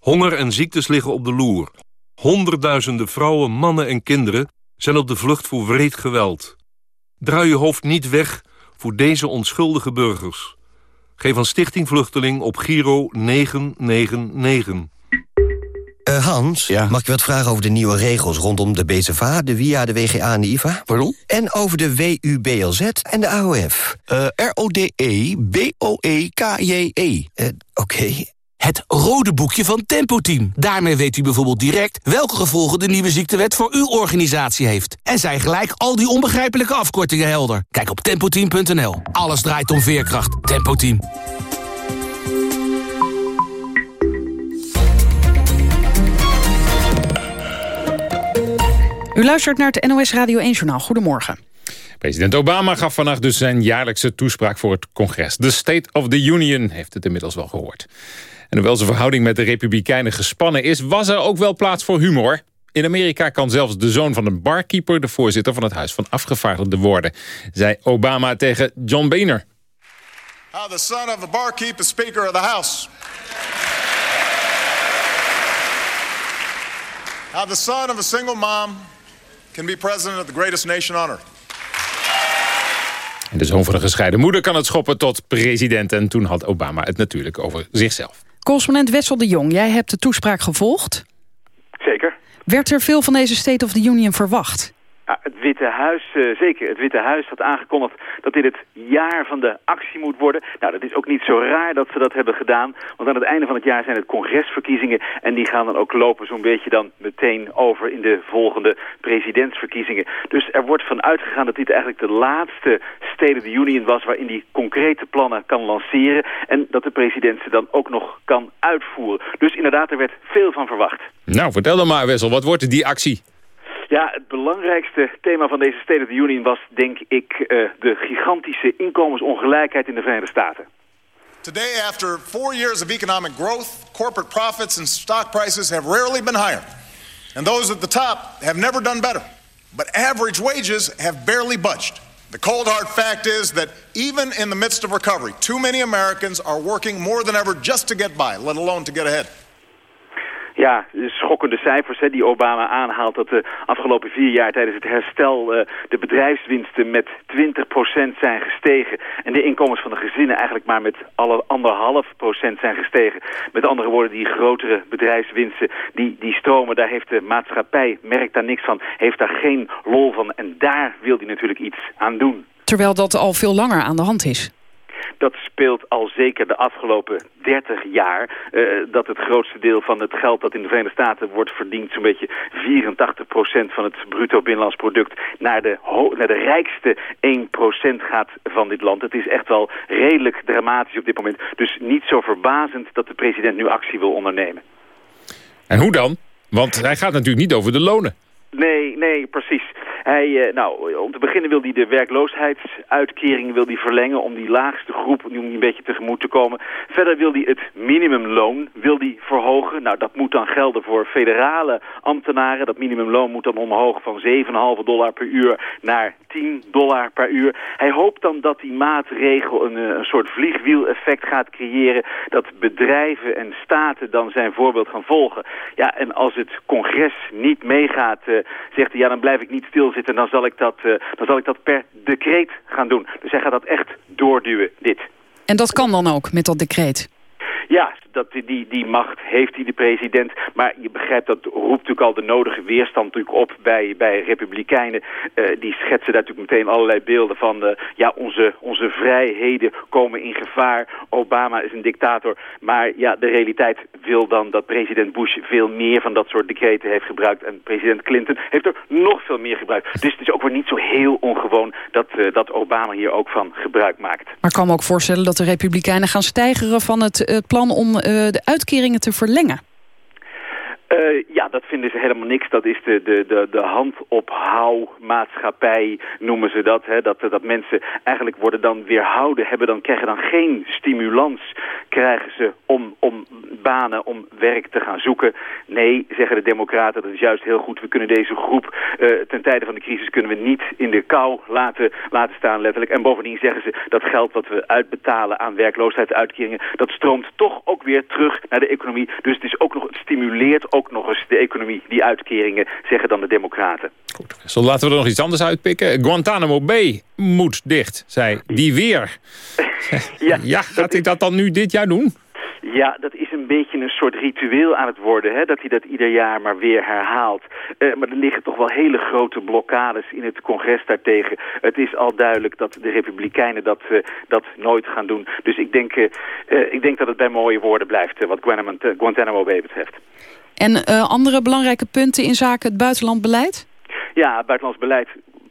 Honger en ziektes liggen op de loer. Honderdduizenden vrouwen, mannen en kinderen zijn op de vlucht voor wreed geweld. Draai je hoofd niet weg voor deze onschuldige burgers. Geef aan Stichting Vluchteling op Giro 999. Eh, Hans, mag ik wat vragen over de nieuwe regels rondom de BZVA, de WIA, de WGA en de IVA? Pardon? En over de WUBLZ en de AOF. Uh, R-O-D-E-B-O-E-K-J-E. Uh, Oké. Het rode boekje van Tempo Team. Daarmee weet u bijvoorbeeld direct welke gevolgen de nieuwe ziektewet voor uw organisatie heeft. En zijn gelijk al die onbegrijpelijke afkortingen helder. Kijk op tempoteam.nl. Alles draait om veerkracht. Tempo Team. U luistert naar het NOS Radio 1-journaal. Goedemorgen. President Obama gaf vannacht dus zijn jaarlijkse toespraak voor het congres. The State of the Union heeft het inmiddels wel gehoord. En hoewel zijn verhouding met de Republikeinen gespannen is... was er ook wel plaats voor humor. In Amerika kan zelfs de zoon van een barkeeper... de voorzitter van het Huis van Afgevaardigden worden... zei Obama tegen John Boehner. How the son of a is Speaker of the House. How the son of a single mom can be president of the greatest nation on earth. En de zoon van een gescheiden moeder kan het schoppen tot president. En toen had Obama het natuurlijk over zichzelf. Correspondent Wessel de Jong, jij hebt de toespraak gevolgd. Zeker. Werd er veel van deze State of the Union verwacht? Het Witte Huis, uh, zeker. Het Witte Huis had aangekondigd dat dit het jaar van de actie moet worden. Nou, dat is ook niet zo raar dat ze dat hebben gedaan. Want aan het einde van het jaar zijn het congresverkiezingen. En die gaan dan ook lopen zo'n beetje dan meteen over in de volgende presidentsverkiezingen. Dus er wordt van uitgegaan dat dit eigenlijk de laatste State of the Union was... waarin die concrete plannen kan lanceren. En dat de president ze dan ook nog kan uitvoeren. Dus inderdaad, er werd veel van verwacht. Nou, vertel dan maar, Wessel. Wat wordt die actie? Ja, het belangrijkste thema van deze State of the Union was, denk ik, uh, de gigantische inkomensongelijkheid in de Verenigde Staten. Today, after four years of economic growth, corporate profits and stock prices have rarely been higher. And those at the top have never done better. But average wages have barely budged. The cold hard fact is that even in the midst of recovery, too many Americans are working more than ever just to get by, let alone to get ahead. Ja, schokkende cijfers hè, die Obama aanhaalt dat de afgelopen vier jaar tijdens het herstel uh, de bedrijfswinsten met 20% zijn gestegen. En de inkomens van de gezinnen eigenlijk maar met alle anderhalf procent zijn gestegen. Met andere woorden, die grotere bedrijfswinsten, die, die stromen, daar heeft de maatschappij, merkt daar niks van, heeft daar geen lol van. En daar wil hij natuurlijk iets aan doen. Terwijl dat al veel langer aan de hand is dat speelt al zeker de afgelopen 30 jaar. Uh, dat het grootste deel van het geld dat in de Verenigde Staten wordt verdiend... zo'n beetje 84% van het bruto binnenlands product... Naar de, naar de rijkste 1% gaat van dit land. Het is echt wel redelijk dramatisch op dit moment. Dus niet zo verbazend dat de president nu actie wil ondernemen. En hoe dan? Want hij gaat natuurlijk niet over de lonen. Nee, nee, precies. Hij, nou, om te beginnen wil hij de werkloosheidsuitkering wil hij verlengen om die laagste groep die een beetje tegemoet te komen. Verder wil hij het minimumloon wil hij verhogen. Nou, dat moet dan gelden voor federale ambtenaren. Dat minimumloon moet dan omhoog van 7,5 dollar per uur naar 10 dollar per uur. Hij hoopt dan dat die maatregel een, een soort vliegwiel-effect gaat creëren. Dat bedrijven en staten dan zijn voorbeeld gaan volgen. Ja, en als het congres niet meegaat, uh, zegt hij, ja, dan blijf ik niet stilzitten. Dan zal ik dat, uh, dan zal ik dat per decreet gaan doen. Dus hij gaat dat echt doorduwen, dit. En dat kan dan ook met dat decreet? Ja, dat, die, die macht heeft hij, de president. Maar je begrijpt, dat roept natuurlijk al de nodige weerstand natuurlijk op bij, bij republikeinen. Uh, die schetsen daar natuurlijk meteen allerlei beelden van... Uh, ja, onze, onze vrijheden komen in gevaar. Obama is een dictator. Maar ja, de realiteit wil dan dat president Bush veel meer van dat soort decreten heeft gebruikt. En president Clinton heeft er nog veel meer gebruikt. Dus het is ook weer niet zo heel ongewoon dat, uh, dat Obama hier ook van gebruik maakt. Maar ik kan me ook voorstellen dat de republikeinen gaan stijgeren van het, het om de uitkeringen te verlengen. Uh, ja, dat vinden ze helemaal niks. Dat is de, de, de, de noemen ze dat, hè? dat. Dat mensen eigenlijk worden dan weerhouden, hebben dan, krijgen dan geen stimulans krijgen ze om, om banen, om werk te gaan zoeken. Nee, zeggen de democraten, dat is juist heel goed. We kunnen deze groep uh, ten tijde van de crisis kunnen we niet in de kou laten, laten staan letterlijk. En bovendien zeggen ze dat geld wat we uitbetalen aan werkloosheidsuitkeringen, dat stroomt toch ook weer terug naar de economie. Dus het is ook nog, het stimuleert ook nog eens de economie, die uitkeringen, zeggen dan de democraten. Goed, zo laten we er nog iets anders uitpikken. Guantanamo Bay moet dicht, zei die weer. ja, ja, gaat hij dat dan nu dit jaar doen? Ja, dat is een beetje een soort ritueel aan het worden, hè, dat hij dat ieder jaar maar weer herhaalt. Uh, maar er liggen toch wel hele grote blokkades in het congres daartegen. Het is al duidelijk dat de republikeinen dat, uh, dat nooit gaan doen. Dus ik denk, uh, ik denk dat het bij mooie woorden blijft wat Guantanamo, Guantanamo Bay betreft. En andere belangrijke punten in zaken het buitenlandbeleid? Ja, buitenlands beleid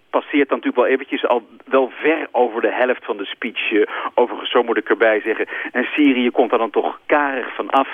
passeert dan natuurlijk wel eventjes al wel ver over de helft van de speech. Uh, overigens, zo moet ik erbij zeggen. En Syrië komt daar dan toch karig van af.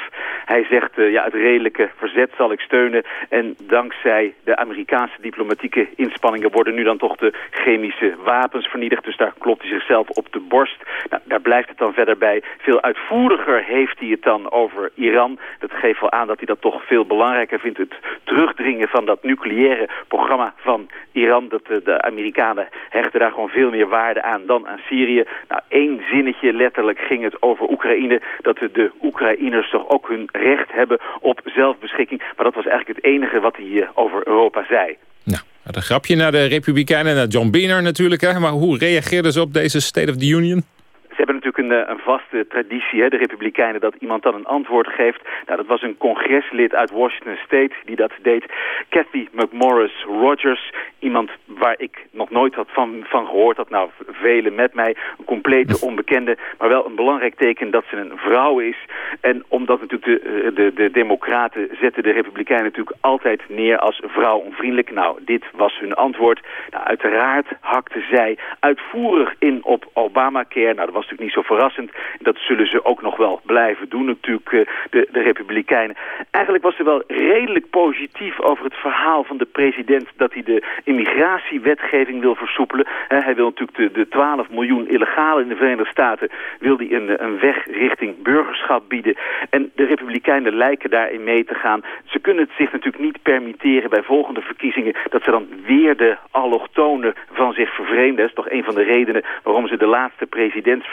Hij zegt, uh, ja, het redelijke verzet zal ik steunen. En dankzij de Amerikaanse diplomatieke inspanningen worden nu dan toch de chemische wapens vernietigd. Dus daar klopt hij zichzelf op de borst. Nou, daar blijft het dan verder bij. Veel uitvoeriger heeft hij het dan over Iran. Dat geeft wel aan dat hij dat toch veel belangrijker vindt. Het terugdringen van dat nucleaire programma van Iran. Dat uh, de Amerikanen hechten daar gewoon veel meer waarde aan dan aan Syrië. Nou, één zinnetje letterlijk ging het over Oekraïne. Dat de Oekraïners toch ook hun recht hebben op zelfbeschikking. Maar dat was eigenlijk het enige wat hij uh, over Europa zei. Nou, een grapje naar de Republikeinen, naar John Boehner natuurlijk. Hè? Maar hoe reageerden ze op deze State of the Union? Ze hebben natuurlijk een, eh, een vaste traditie, hè, de Republikeinen, dat iemand dan een antwoord geeft. Nou, dat was een congreslid uit Washington State die dat deed. Kathy McMorris Rogers, iemand waar ik nog nooit had van, van gehoord had. Nou, velen met mij, een complete onbekende, maar wel een belangrijk teken dat ze een vrouw is. En omdat natuurlijk de, eh, de, de democraten zetten de Republikeinen natuurlijk altijd neer als vrouwonvriendelijk. Nou, dit was hun antwoord. Nou, uiteraard hakte zij uitvoerig in op Obamacare. Nou, dat was natuurlijk niet zo verrassend. Dat zullen ze ook nog wel blijven doen natuurlijk, eh, de, de Republikeinen. Eigenlijk was ze wel redelijk positief over het verhaal van de president... dat hij de immigratiewetgeving wil versoepelen. hij wil natuurlijk de, de 12 miljoen illegalen in de Verenigde Staten... wil hij een, een weg richting burgerschap bieden. En de Republikeinen lijken daarin mee te gaan. Ze kunnen het zich natuurlijk niet permitteren bij volgende verkiezingen... dat ze dan weer de allochtonen van zich vervreemden. Dat is toch een van de redenen waarom ze de laatste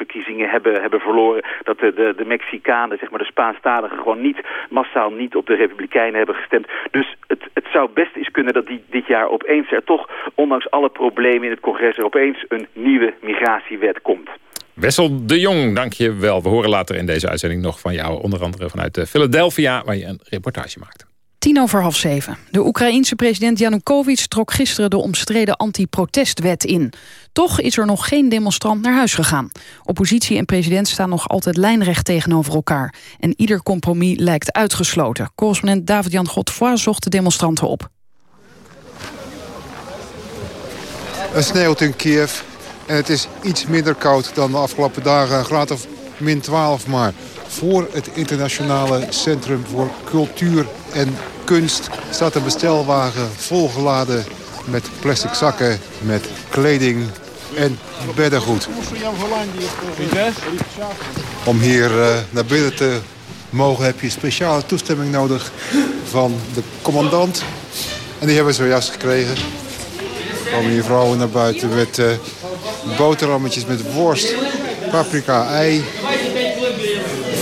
verkiezingen hebben, hebben verloren. Dat de, de, de Mexicanen, zeg maar de Spaanstaligen, gewoon niet massaal niet op de Republikeinen hebben gestemd. Dus het, het zou best eens kunnen dat die, dit jaar opeens er toch, ondanks alle problemen in het congres, er opeens een nieuwe migratiewet komt. Wessel de Jong, dank je wel. We horen later in deze uitzending nog van jou, onder andere vanuit eh, Philadelphia, waar je een reportage maakt. Tien over half zeven. De Oekraïense president Janukovic trok gisteren de omstreden anti-protestwet in. Toch is er nog geen demonstrant naar huis gegaan. Oppositie en president staan nog altijd lijnrecht tegenover elkaar. En ieder compromis lijkt uitgesloten. Correspondent David-Jan Godfroy zocht de demonstranten op. Het sneeuwt in Kiev en het is iets minder koud dan de afgelopen dagen. Een graad of min 12 maar. Voor het internationale centrum voor cultuur en kunst staat een bestelwagen volgeladen met plastic zakken, met kleding en beddengoed. Om hier uh, naar binnen te mogen heb je speciale toestemming nodig van de commandant. En die hebben we zojuist gekregen. Er komen hier vrouwen naar buiten met uh, boterhammetjes met worst, paprika, ei.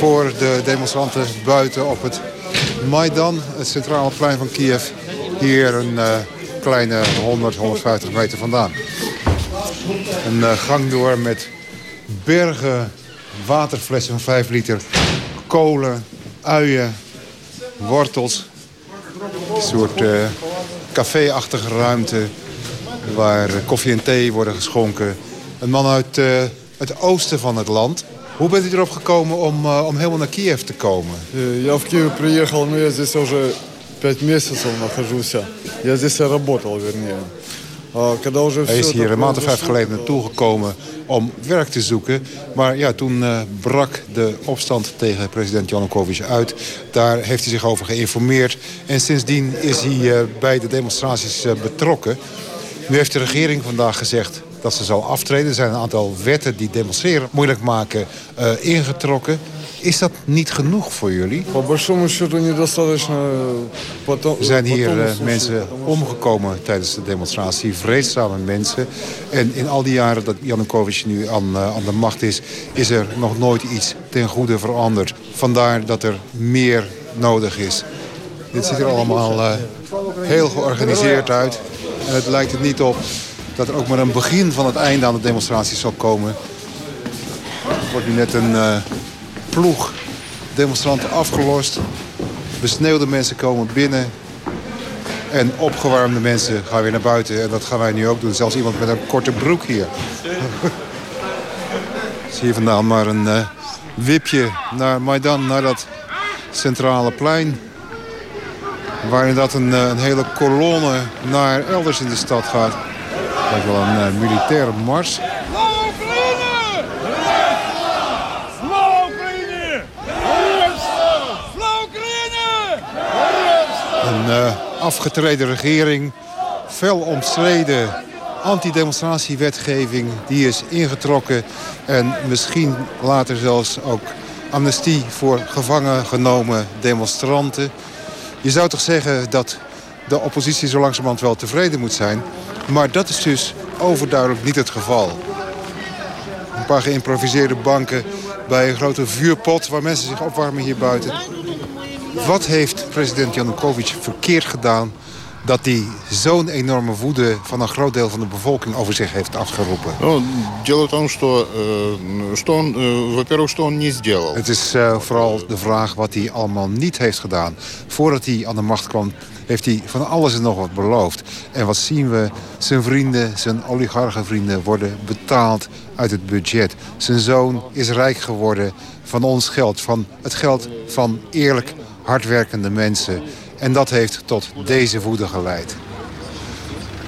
Voor de demonstranten buiten op het Maidan, het centrale plein van Kiev. Hier een uh, kleine 100, 150 meter vandaan. Een uh, gang door met bergen waterflessen van 5 liter. Kolen, uien, wortels. Een soort uh, café-achtige ruimte waar koffie en thee worden geschonken. Een man uit het oosten van het land hoe bent u erop gekomen om, uh, om helemaal naar Kiev te komen? Я в Киев приехал, но я здесь уже пять месяцев нахожусь. Я здесь работал, вернее. Oh, cadeaus Hij is hier een maand of vijf geleden naartoe gekomen om werk te zoeken. Maar ja, toen uh, brak de opstand tegen president Janukovic uit. Daar heeft hij zich over geïnformeerd. En sindsdien is hij uh, bij de demonstraties uh, betrokken. Nu heeft de regering vandaag gezegd dat ze zal aftreden. Er zijn een aantal wetten die demonstreren moeilijk maken ingetrokken. Is dat niet genoeg voor jullie? Er zijn hier uh, mensen omgekomen tijdens de demonstratie. Vreedzame mensen. En in al die jaren dat Janukovic nu aan, uh, aan de macht is... is er nog nooit iets ten goede veranderd. Vandaar dat er meer nodig is. Dit ziet er allemaal heel georganiseerd uit. En het lijkt er niet op dat er ook maar een begin van het einde aan de demonstratie zal komen. Er wordt nu net een ploeg demonstranten afgelost. Besneeuwde mensen komen binnen. En opgewarmde mensen gaan weer naar buiten. En dat gaan wij nu ook doen. Zelfs iemand met een korte broek hier. Zie je vandaan maar een uh, wipje naar Maidan, naar dat centrale plein. Waar inderdaad een, een hele kolonne naar elders in de stad gaat. Lijkt wel een uh, militaire mars. Een uh, afgetreden regering, fel omstreden antidemonstratiewetgeving... die is ingetrokken en misschien later zelfs ook amnestie voor gevangen genomen demonstranten. Je zou toch zeggen dat de oppositie zo langzamerhand wel tevreden moet zijn. Maar dat is dus overduidelijk niet het geval. Een paar geïmproviseerde banken bij een grote vuurpot waar mensen zich opwarmen hier buiten. Wat heeft president Janukovic verkeerd gedaan dat hij zo'n enorme woede van een groot deel van de bevolking over zich heeft afgeroepen? Het is uh, vooral de vraag wat hij allemaal niet heeft gedaan. Voordat hij aan de macht kwam heeft hij van alles en nog wat beloofd. En wat zien we? Zijn vrienden, zijn oligarchenvrienden worden betaald uit het budget. Zijn zoon is rijk geworden van ons geld, van het geld van eerlijk hardwerkende mensen. En dat heeft tot deze woede geleid.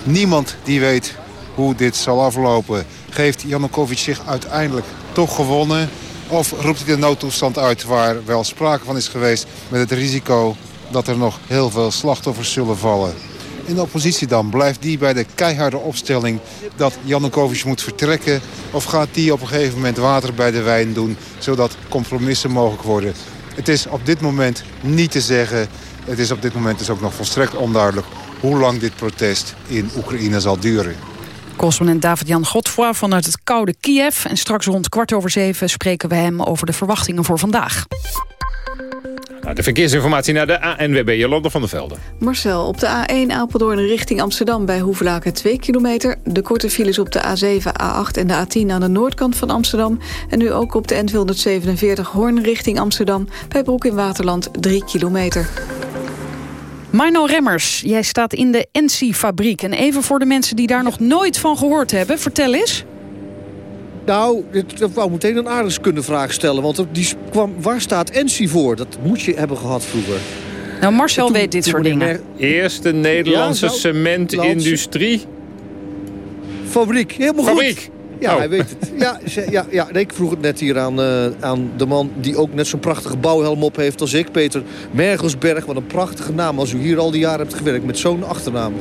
Niemand die weet hoe dit zal aflopen. Geeft Janukovic zich uiteindelijk toch gewonnen? Of roept hij de noodtoestand uit waar wel sprake van is geweest... met het risico dat er nog heel veel slachtoffers zullen vallen? In de oppositie dan, blijft die bij de keiharde opstelling dat Janukovic moet vertrekken? Of gaat die op een gegeven moment water bij de wijn doen... zodat compromissen mogelijk worden? Het is op dit moment niet te zeggen. Het is op dit moment dus ook nog volstrekt onduidelijk... hoe lang dit protest in Oekraïne zal duren. Correspondent David-Jan Godfroy vanuit het koude Kiev. En straks rond kwart over zeven spreken we hem over de verwachtingen voor vandaag. Nou, de verkeersinformatie naar de ANWB, Jolanda van der Velde. Marcel, op de A1 Apeldoorn richting Amsterdam bij Hoevelaken 2 kilometer. De korte files op de A7, A8 en de A10 aan de noordkant van Amsterdam. En nu ook op de N247 Hoorn richting Amsterdam... bij Broek in Waterland 3 kilometer. Marno Remmers, jij staat in de NC-fabriek. En even voor de mensen die daar nog nooit van gehoord hebben, vertel eens... Nou, ik wou meteen een aardrijkskundevraag stellen. Want die kwam, waar staat Ensi voor? Dat moet je hebben gehad vroeger. Nou, Marcel toen, weet dit soort dingen. Eerste Nederlandse ja, nou, cementindustrie. Fabriek, helemaal Fabriek. goed. Ja, oh. hij weet het. Ja, ja, ja nee, ik vroeg het net hier aan, uh, aan de man die ook net zo'n prachtige bouwhelm op heeft als ik. Peter Mergelsberg, wat een prachtige naam. Als u hier al die jaren hebt gewerkt met zo'n achternaam.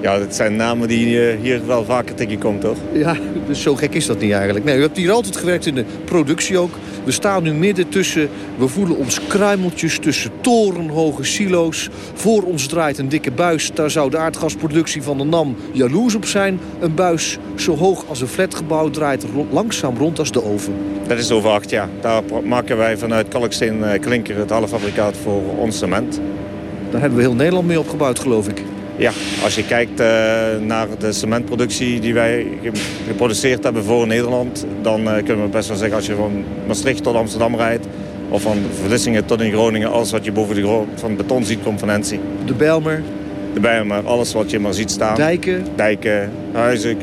Ja, dat zijn namen die je hier wel vaker tegenkomt, toch? Ja, dus zo gek is dat niet eigenlijk. Nee, u hebt hier altijd gewerkt in de productie ook. We staan nu midden tussen, we voelen ons kruimeltjes tussen torenhoge silo's. Voor ons draait een dikke buis. Daar zou de aardgasproductie van de NAM jaloers op zijn. Een buis zo hoog als een flatgebouw draait langzaam rond als de oven. Dat is over acht, ja. Daar maken wij vanuit kalksteen eh, klinker het halffabrikaat voor ons cement. Daar hebben we heel Nederland mee opgebouwd, geloof ik. Ja, als je kijkt uh, naar de cementproductie die wij geproduceerd hebben voor Nederland... dan uh, kunnen we best wel zeggen als je van Maastricht tot Amsterdam rijdt... of van Vlissingen tot in Groningen, alles wat je boven de van beton ziet komt van Ensi. De Bijlmer? De Bijlmer, alles wat je maar ziet staan. Dijken? Dijken, huizen,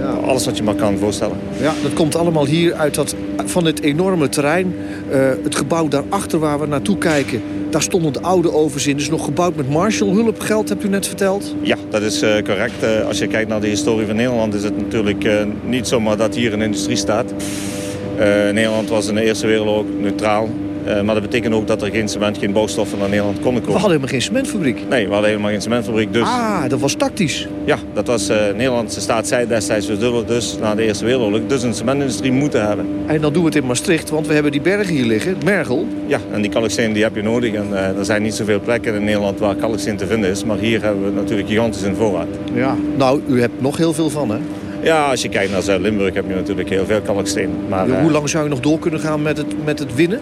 ja. alles wat je maar kan voorstellen. Ja, dat komt allemaal hier uit dat, van dit enorme terrein. Uh, het gebouw daarachter waar we naartoe kijken Daar stonden de oude ovens in. Dus nog gebouwd met Marshall-hulp geld, hebt u net verteld? Ja, dat is uh, correct. Uh, als je kijkt naar de historie van Nederland... is het natuurlijk niet zomaar dat hier een industrie staat. Nederland was in de Eerste Wereldoorlog neutraal. Uh, maar dat betekent ook dat er geen cement, geen bouwstoffen naar Nederland konden komen. We hadden helemaal geen cementfabriek. Nee, we hadden helemaal geen cementfabriek. Dus... Ah, dat was tactisch. Ja, dat was uh, Nederlandse staat zei destijds we zullen dus na de Eerste Wereldoorlog dus een cementindustrie moeten hebben. En dan doen we het in Maastricht, want we hebben die bergen hier liggen, Mergel. Ja, en die kalksteen die heb je nodig. En uh, er zijn niet zoveel plekken in Nederland waar kalksteen te vinden is. Maar hier hebben we natuurlijk gigantisch in voorraad. Ja, nou, u hebt nog heel veel van, hè? Ja, als je kijkt naar Zuid-Limburg heb je natuurlijk heel veel kalksteen. Maar, hoe lang zou je nog door kunnen gaan met het, met het winnen?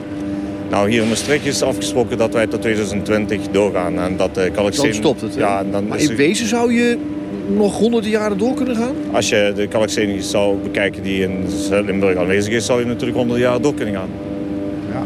Nou, hier in Maastricht is afgesproken dat wij tot 2020 doorgaan. En dat uh, kalksteen... Dan stopt het, Ja, dan maar in wezen zou je nog honderden jaren door kunnen gaan? Als je de kalksteen zou bekijken die in Limburg aanwezig is... zou je natuurlijk honderden jaren door kunnen gaan. Ja.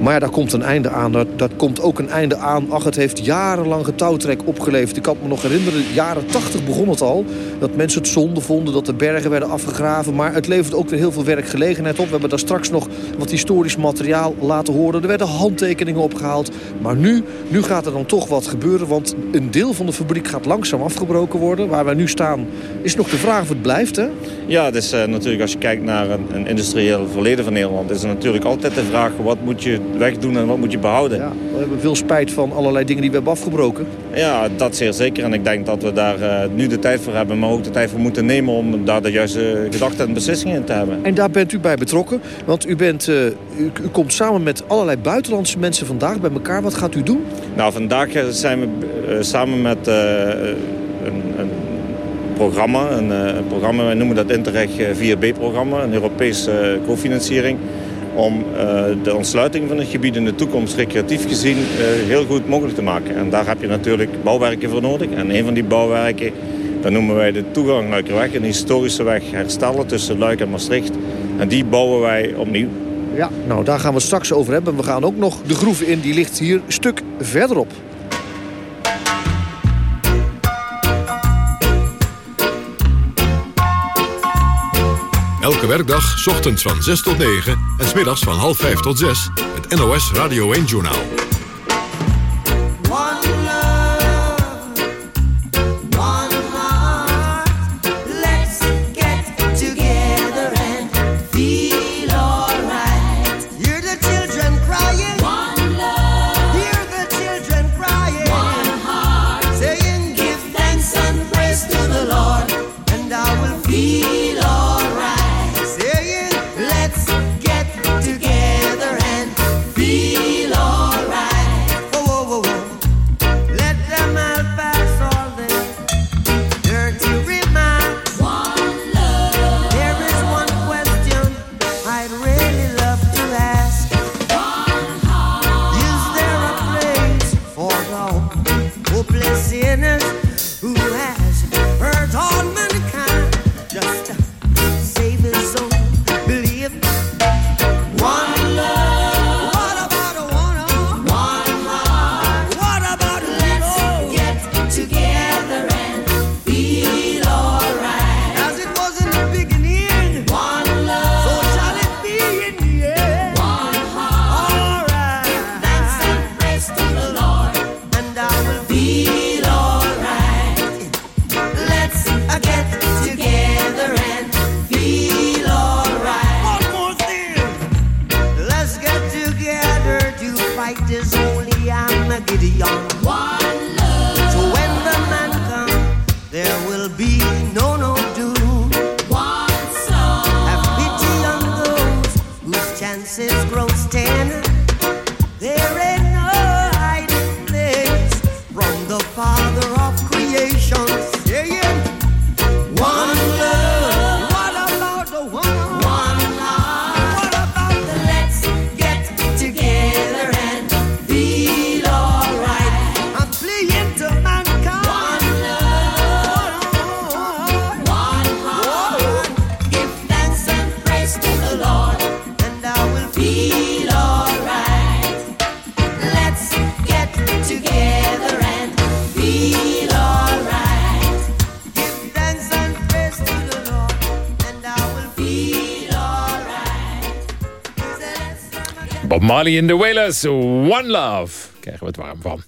Maar daar komt een einde aan. Dat, komt ook een einde aan. Ach, het heeft jarenlang getouwtrek opgeleverd. Ik kan me nog herinneren, jaren 80 begon het al. Dat mensen het zonde vonden, dat de bergen werden afgegraven. Maar het levert ook weer heel veel werkgelegenheid op. We hebben daar straks nog wat historisch materiaal laten horen. Er werden handtekeningen opgehaald. Maar nu, nu gaat er dan toch wat gebeuren. Want een deel van de fabriek gaat langzaam afgebroken worden. Waar wij nu staan is nog de vraag of het blijft, hè? Ja, dus uh, natuurlijk als je kijkt naar een, een industrieel verleden van Nederland... is er natuurlijk altijd de vraag, wat moet je wegdoen en wat moet je behouden. Ja, we hebben veel spijt van allerlei dingen die we hebben afgebroken. Ja, dat zeer zeker. En ik denk dat we daar uh, nu de tijd voor hebben, maar ook de tijd voor moeten nemen... om daar de juiste gedachten en beslissingen in te hebben. En daar bent u bij betrokken, want u, bent, uh, u, u, komt samen met allerlei buitenlandse mensen vandaag bij elkaar. Wat gaat u doen? Nou, vandaag zijn we uh, samen met een, een programma, een, een, programma, wij noemen dat Interreg 4B-programma, een Europese cofinanciering om uh, de ontsluiting van het gebied in de toekomst recreatief gezien uh, heel goed mogelijk te maken. En daar heb je natuurlijk bouwwerken voor nodig. En een van die bouwwerken, dat noemen wij de toegang Luikerweg, een historische weg herstellen tussen Luik en Maastricht. En die bouwen wij opnieuw. Ja, nou daar gaan we straks over hebben. We gaan ook nog de groef in, die ligt hier een stuk verderop. Elke werkdag, ochtends van 6 tot 9 en smiddags van half 5 tot 6. Het NOS Radio 1-journaal. In the Wailers, One Love. Krijgen we het warm van.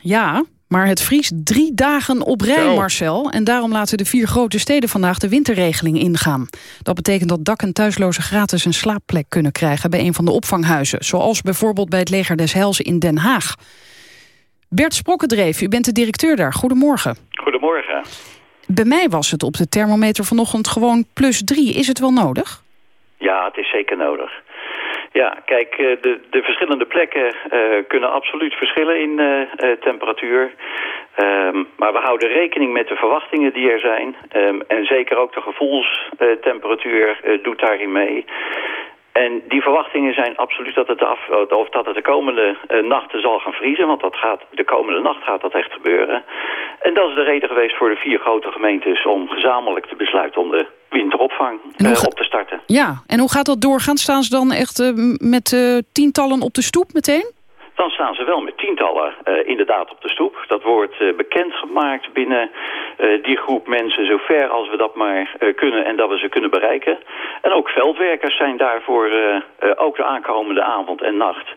Ja, maar het vriest drie dagen op rij, Zo. Marcel. En daarom laten de vier grote steden vandaag de winterregeling ingaan. Dat betekent dat dak- en thuislozen gratis een slaapplek kunnen krijgen... bij een van de opvanghuizen. Zoals bijvoorbeeld bij het Leger des Heils in Den Haag. Bert Sprokkendreef, u bent de directeur daar. Goedemorgen. Goedemorgen. Bij mij was het op de thermometer vanochtend gewoon plus drie. Is het wel nodig? Ja, het is zeker nodig. Ja, kijk, eh, de, de verschillende plekken eh, kunnen absoluut verschillen in eh, temperatuur. Ehm, maar we houden rekening met de verwachtingen die er zijn. Ehm, en zeker ook de gevoelstemperatuur doet daarin mee. En die verwachtingen zijn absoluut dat het, af, of dat het de komende nachten zal gaan vriezen. Want dat gaat, de komende nacht gaat dat echt gebeuren. En dat is de reden geweest voor de vier grote gemeentes... om gezamenlijk te besluiten om de winteropvang ga- op te starten. Ja, en hoe gaat dat doorgaan? Staan ze dan echt m- met eh, tientallen op de stoep meteen? Dan staan ze wel met tientallen eh, inderdaad op de stoep. Dat wordt eh, bekendgemaakt binnen eh, die groep mensen zover als we dat maar kunnen en dat we ze kunnen bereiken. En ook veldwerkers zijn daarvoor ook de aankomende avond en nacht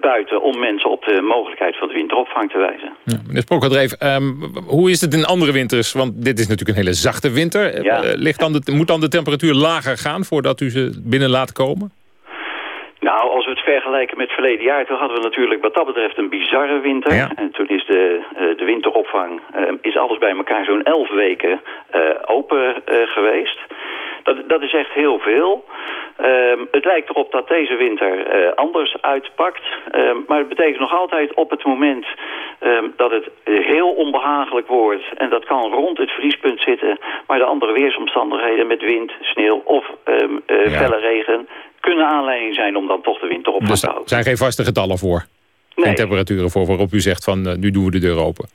buiten om mensen op de mogelijkheid van de winteropvang te wijzen. Meneer Sprokkendreef, ehm, hoe is het in andere winters? Want dit is natuurlijk een hele zachte winter. Ja. Ligt dan de, moet dan de temperatuur lager gaan voordat u ze binnen laat komen? Nou, als we het vergelijken met verleden jaar, toen hadden we natuurlijk wat dat betreft een bizarre winter. En toen is de, eh, de winteropvang, eh, is alles bij elkaar zo'n elf weken eh, open geweest. Dat, dat is echt heel veel. Ehm, het lijkt erop dat deze winter anders uitpakt. Ehm, maar het betekent nog altijd op het moment ehm, dat het heel onbehagelijk wordt... en dat kan rond het vriespunt zitten... maar de andere weersomstandigheden met wind, sneeuw of Ja. felle regen... kunnen aanleiding zijn om dan toch de winteropvang Dus te er houden. zijn geen vaste getallen voor? Geen temperaturen voor waarop u zegt van eh, nu doen we de deur open?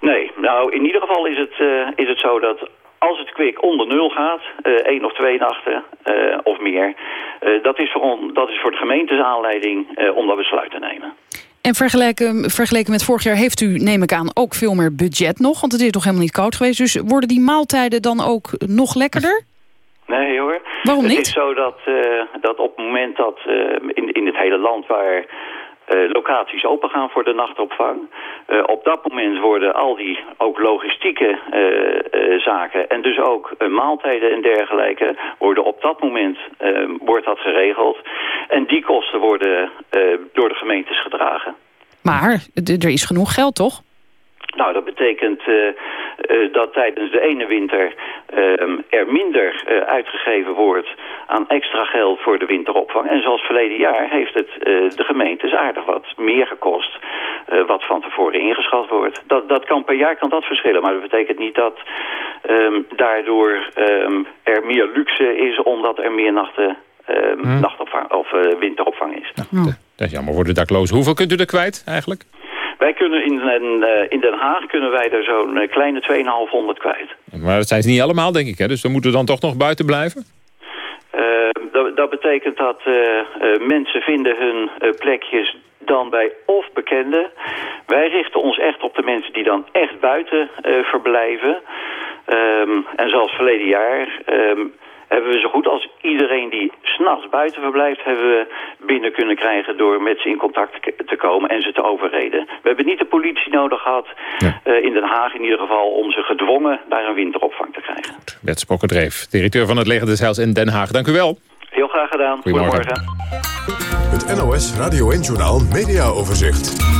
Nee, nou in ieder geval is het, eh, is het zo dat als het kwik onder nul gaat, eh één of twee nachten eh, of meer, eh, dat, is voor on, dat is voor de gemeentes aanleiding eh, om dat besluit te nemen. En vergeleken, vergeleken met vorig jaar heeft u, neem ik aan, ook veel meer budget nog. Want het is toch helemaal niet koud geweest. Dus worden die maaltijden dan ook nog lekkerder? Nee hoor. Waarom het niet? is zo dat, eh, dat op het moment dat eh, in, in het hele land waar eh, locaties opengaan voor de nachtopvang... op dat moment worden al die ook logistieke zaken en dus ook maaltijden en dergelijke... worden op dat moment wordt dat geregeld. En die kosten worden door de gemeentes gedragen. Maar er is genoeg geld, toch? Nou, dat betekent dat tijdens de ene winter ehm, er minder eh, uitgegeven wordt aan extra geld voor de winteropvang. En zoals verleden jaar heeft het eh, de gemeentes aardig wat meer gekost eh, wat van tevoren ingeschat wordt. Dat, dat kan per jaar kan dat verschillen, maar dat betekent niet dat ehm, daardoor ehm, er meer luxe is omdat er meer nachten ehm, nachtopvang of eh, winteropvang is. Dat is jammer voor de daklozen. Hoeveel kunt u er kwijt eigenlijk? Wij kunnen in, Den- eh, in Den Haag kunnen wij er zo'n eh, kleine 2500 kwijt. Maar dat zijn ze niet allemaal, denk ik. Hè? Dus dan moeten we dan toch nog buiten blijven? Eh, dat, dat betekent dat mensen vinden hun plekjes dan bij of bekenden. Wij richten ons echt op de mensen die dan echt buiten verblijven. Ehm, en zoals verleden jaar ehm, hebben we zo goed als iedereen die s'nachts buiten verblijft... hebben we binnen kunnen krijgen door met ze in contact te- komen en ze te overreden. We hebben niet de politie nodig gehad, eh, in Den Haag in ieder geval... om ze gedwongen naar een winteropvang te krijgen. Bert Spokkerdreef, directeur van het Leger des Heils in Den Haag. Dank u wel. Heel graag gedaan. Goedemorgen. Het NOS Radio 1-journaal Media Overzicht.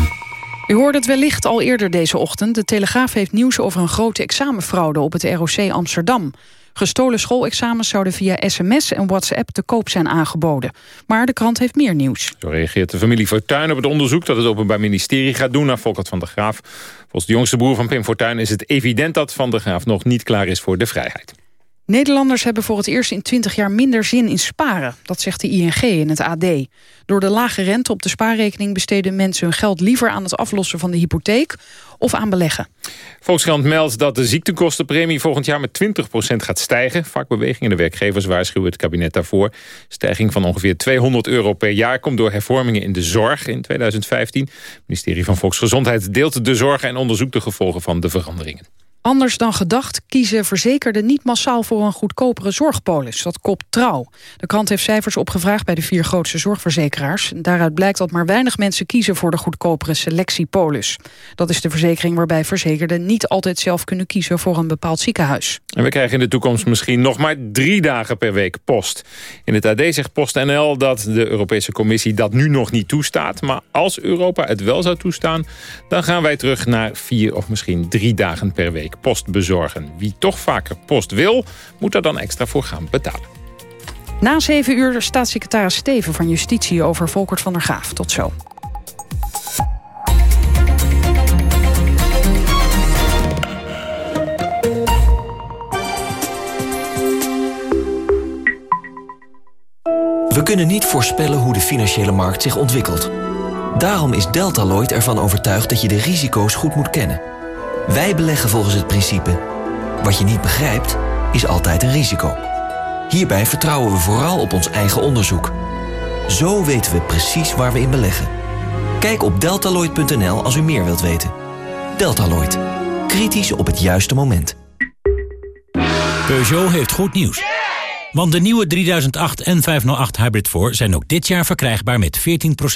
U hoorde het wellicht al eerder deze ochtend. De Telegraaf heeft nieuws over een grote examenfraude op het ROC Amsterdam. Gestolen schoolexamens zouden via sms en WhatsApp te koop zijn aangeboden. Maar de krant heeft meer nieuws. Zo reageert de familie Fortuyn op het onderzoek dat het Openbaar Ministerie gaat doen naar Volkert van der Graaf. Volgens de jongste broer van Pim Fortuyn is het evident dat Van der Graaf nog niet klaar is voor de vrijheid. Nederlanders hebben voor het eerst in 20 jaar minder zin in sparen. Dat zegt de ING in het AD. Door de lage rente op de spaarrekening besteden mensen hun geld liever aan het aflossen van de hypotheek of aan beleggen. Volkskrant meldt dat de ziektekostenpremie volgend jaar met 20% gaat stijgen. Vakbeweging en de werkgevers waarschuwen het kabinet daarvoor. Stijging van ongeveer 200 euro per jaar komt door hervormingen in de zorg in 2015. Het ministerie van Volksgezondheid deelt de zorgen en onderzoekt de gevolgen van de veranderingen. Anders dan gedacht kiezen verzekerden niet massaal voor een goedkopere zorgpolis. Dat kopt trouw. De krant heeft cijfers opgevraagd bij de vier grootste zorgverzekeraars. Daaruit blijkt dat maar weinig mensen kiezen voor de goedkopere selectiepolis. Dat is de verzekering waarbij verzekerden niet altijd zelf kunnen kiezen voor een bepaald ziekenhuis. En we krijgen in de toekomst misschien nog maar drie dagen per week post. In het AD zegt PostNL dat de Europese Commissie dat nu nog niet toestaat. Maar als Europa het wel zou toestaan, dan gaan wij terug naar vier of misschien drie dagen per week post bezorgen. Wie toch vaker post wil, moet er dan extra voor gaan betalen. Na zeven uur staatssecretaris Steven van Justitie over Volkert van der Gaaf. Tot zo. We kunnen niet voorspellen hoe de financiële markt zich ontwikkelt. Daarom is Deltaloid ervan overtuigd dat je de risico's goed moet kennen. Wij beleggen volgens het principe... wat je niet begrijpt, is altijd een risico. Hierbij vertrouwen we vooral op ons eigen onderzoek. Zo weten we precies waar we in beleggen. Kijk op deltaloid.nl als u meer wilt weten. Deltaloid. Kritisch op het juiste moment. Peugeot heeft goed nieuws. Want de nieuwe 3008 en 508 Hybrid 4 zijn ook dit jaar verkrijgbaar met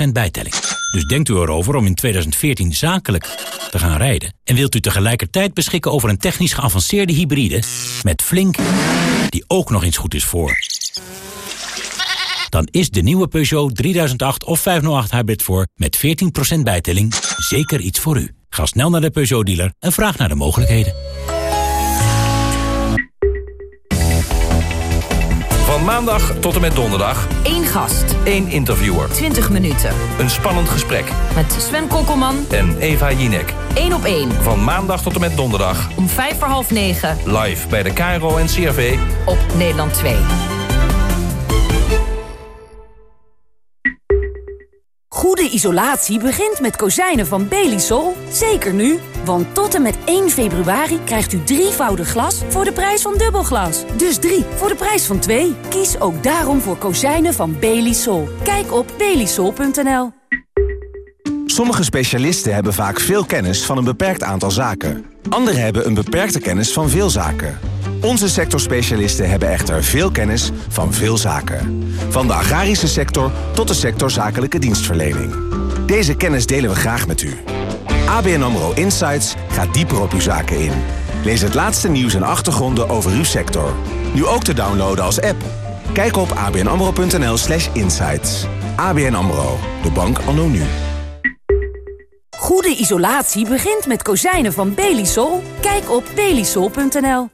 14% bijtelling. Dus denkt u erover om in 2014 zakelijk te gaan rijden. En wilt u tegelijkertijd beschikken over een technisch geavanceerde hybride... met Flink, die ook nog eens goed is voor... dan is de nieuwe Peugeot 3008 of 508 Hybrid 4 met 14% bijtelling zeker iets voor u. Ga snel naar de Peugeot-dealer en vraag naar de mogelijkheden. Van maandag tot en met donderdag. Eén gast. één interviewer. 20 minuten. Een spannend gesprek. Met Sven Kokkelman. En Eva Jinek. Eén op één. Van maandag tot en met donderdag. Om vijf voor half negen. Live bij de KRO en CRV. Op Nederland 2. Goede isolatie begint met kozijnen van Belisol. Zeker nu, want tot en met 1 februari krijgt u drievoudig glas voor de prijs van dubbelglas. Dus drie voor de prijs van twee. Kies ook daarom voor kozijnen van Belisol. Kijk op belisol.nl. Sommige specialisten hebben vaak veel kennis van een beperkt aantal zaken. Anderen hebben een beperkte kennis van veel zaken. Onze sectorspecialisten hebben echter veel kennis van veel zaken. Van de agrarische sector tot de sector zakelijke dienstverlening. Deze kennis delen we graag met u. ABN AMRO Insights gaat dieper op uw zaken in. Lees het laatste nieuws en achtergronden over uw sector. Nu ook te downloaden als app. Kijk op abnamro.nl slash insights. ABN AMRO, de bank anno nu. Goede isolatie begint met kozijnen van Belisol. Kijk op belisol.nl.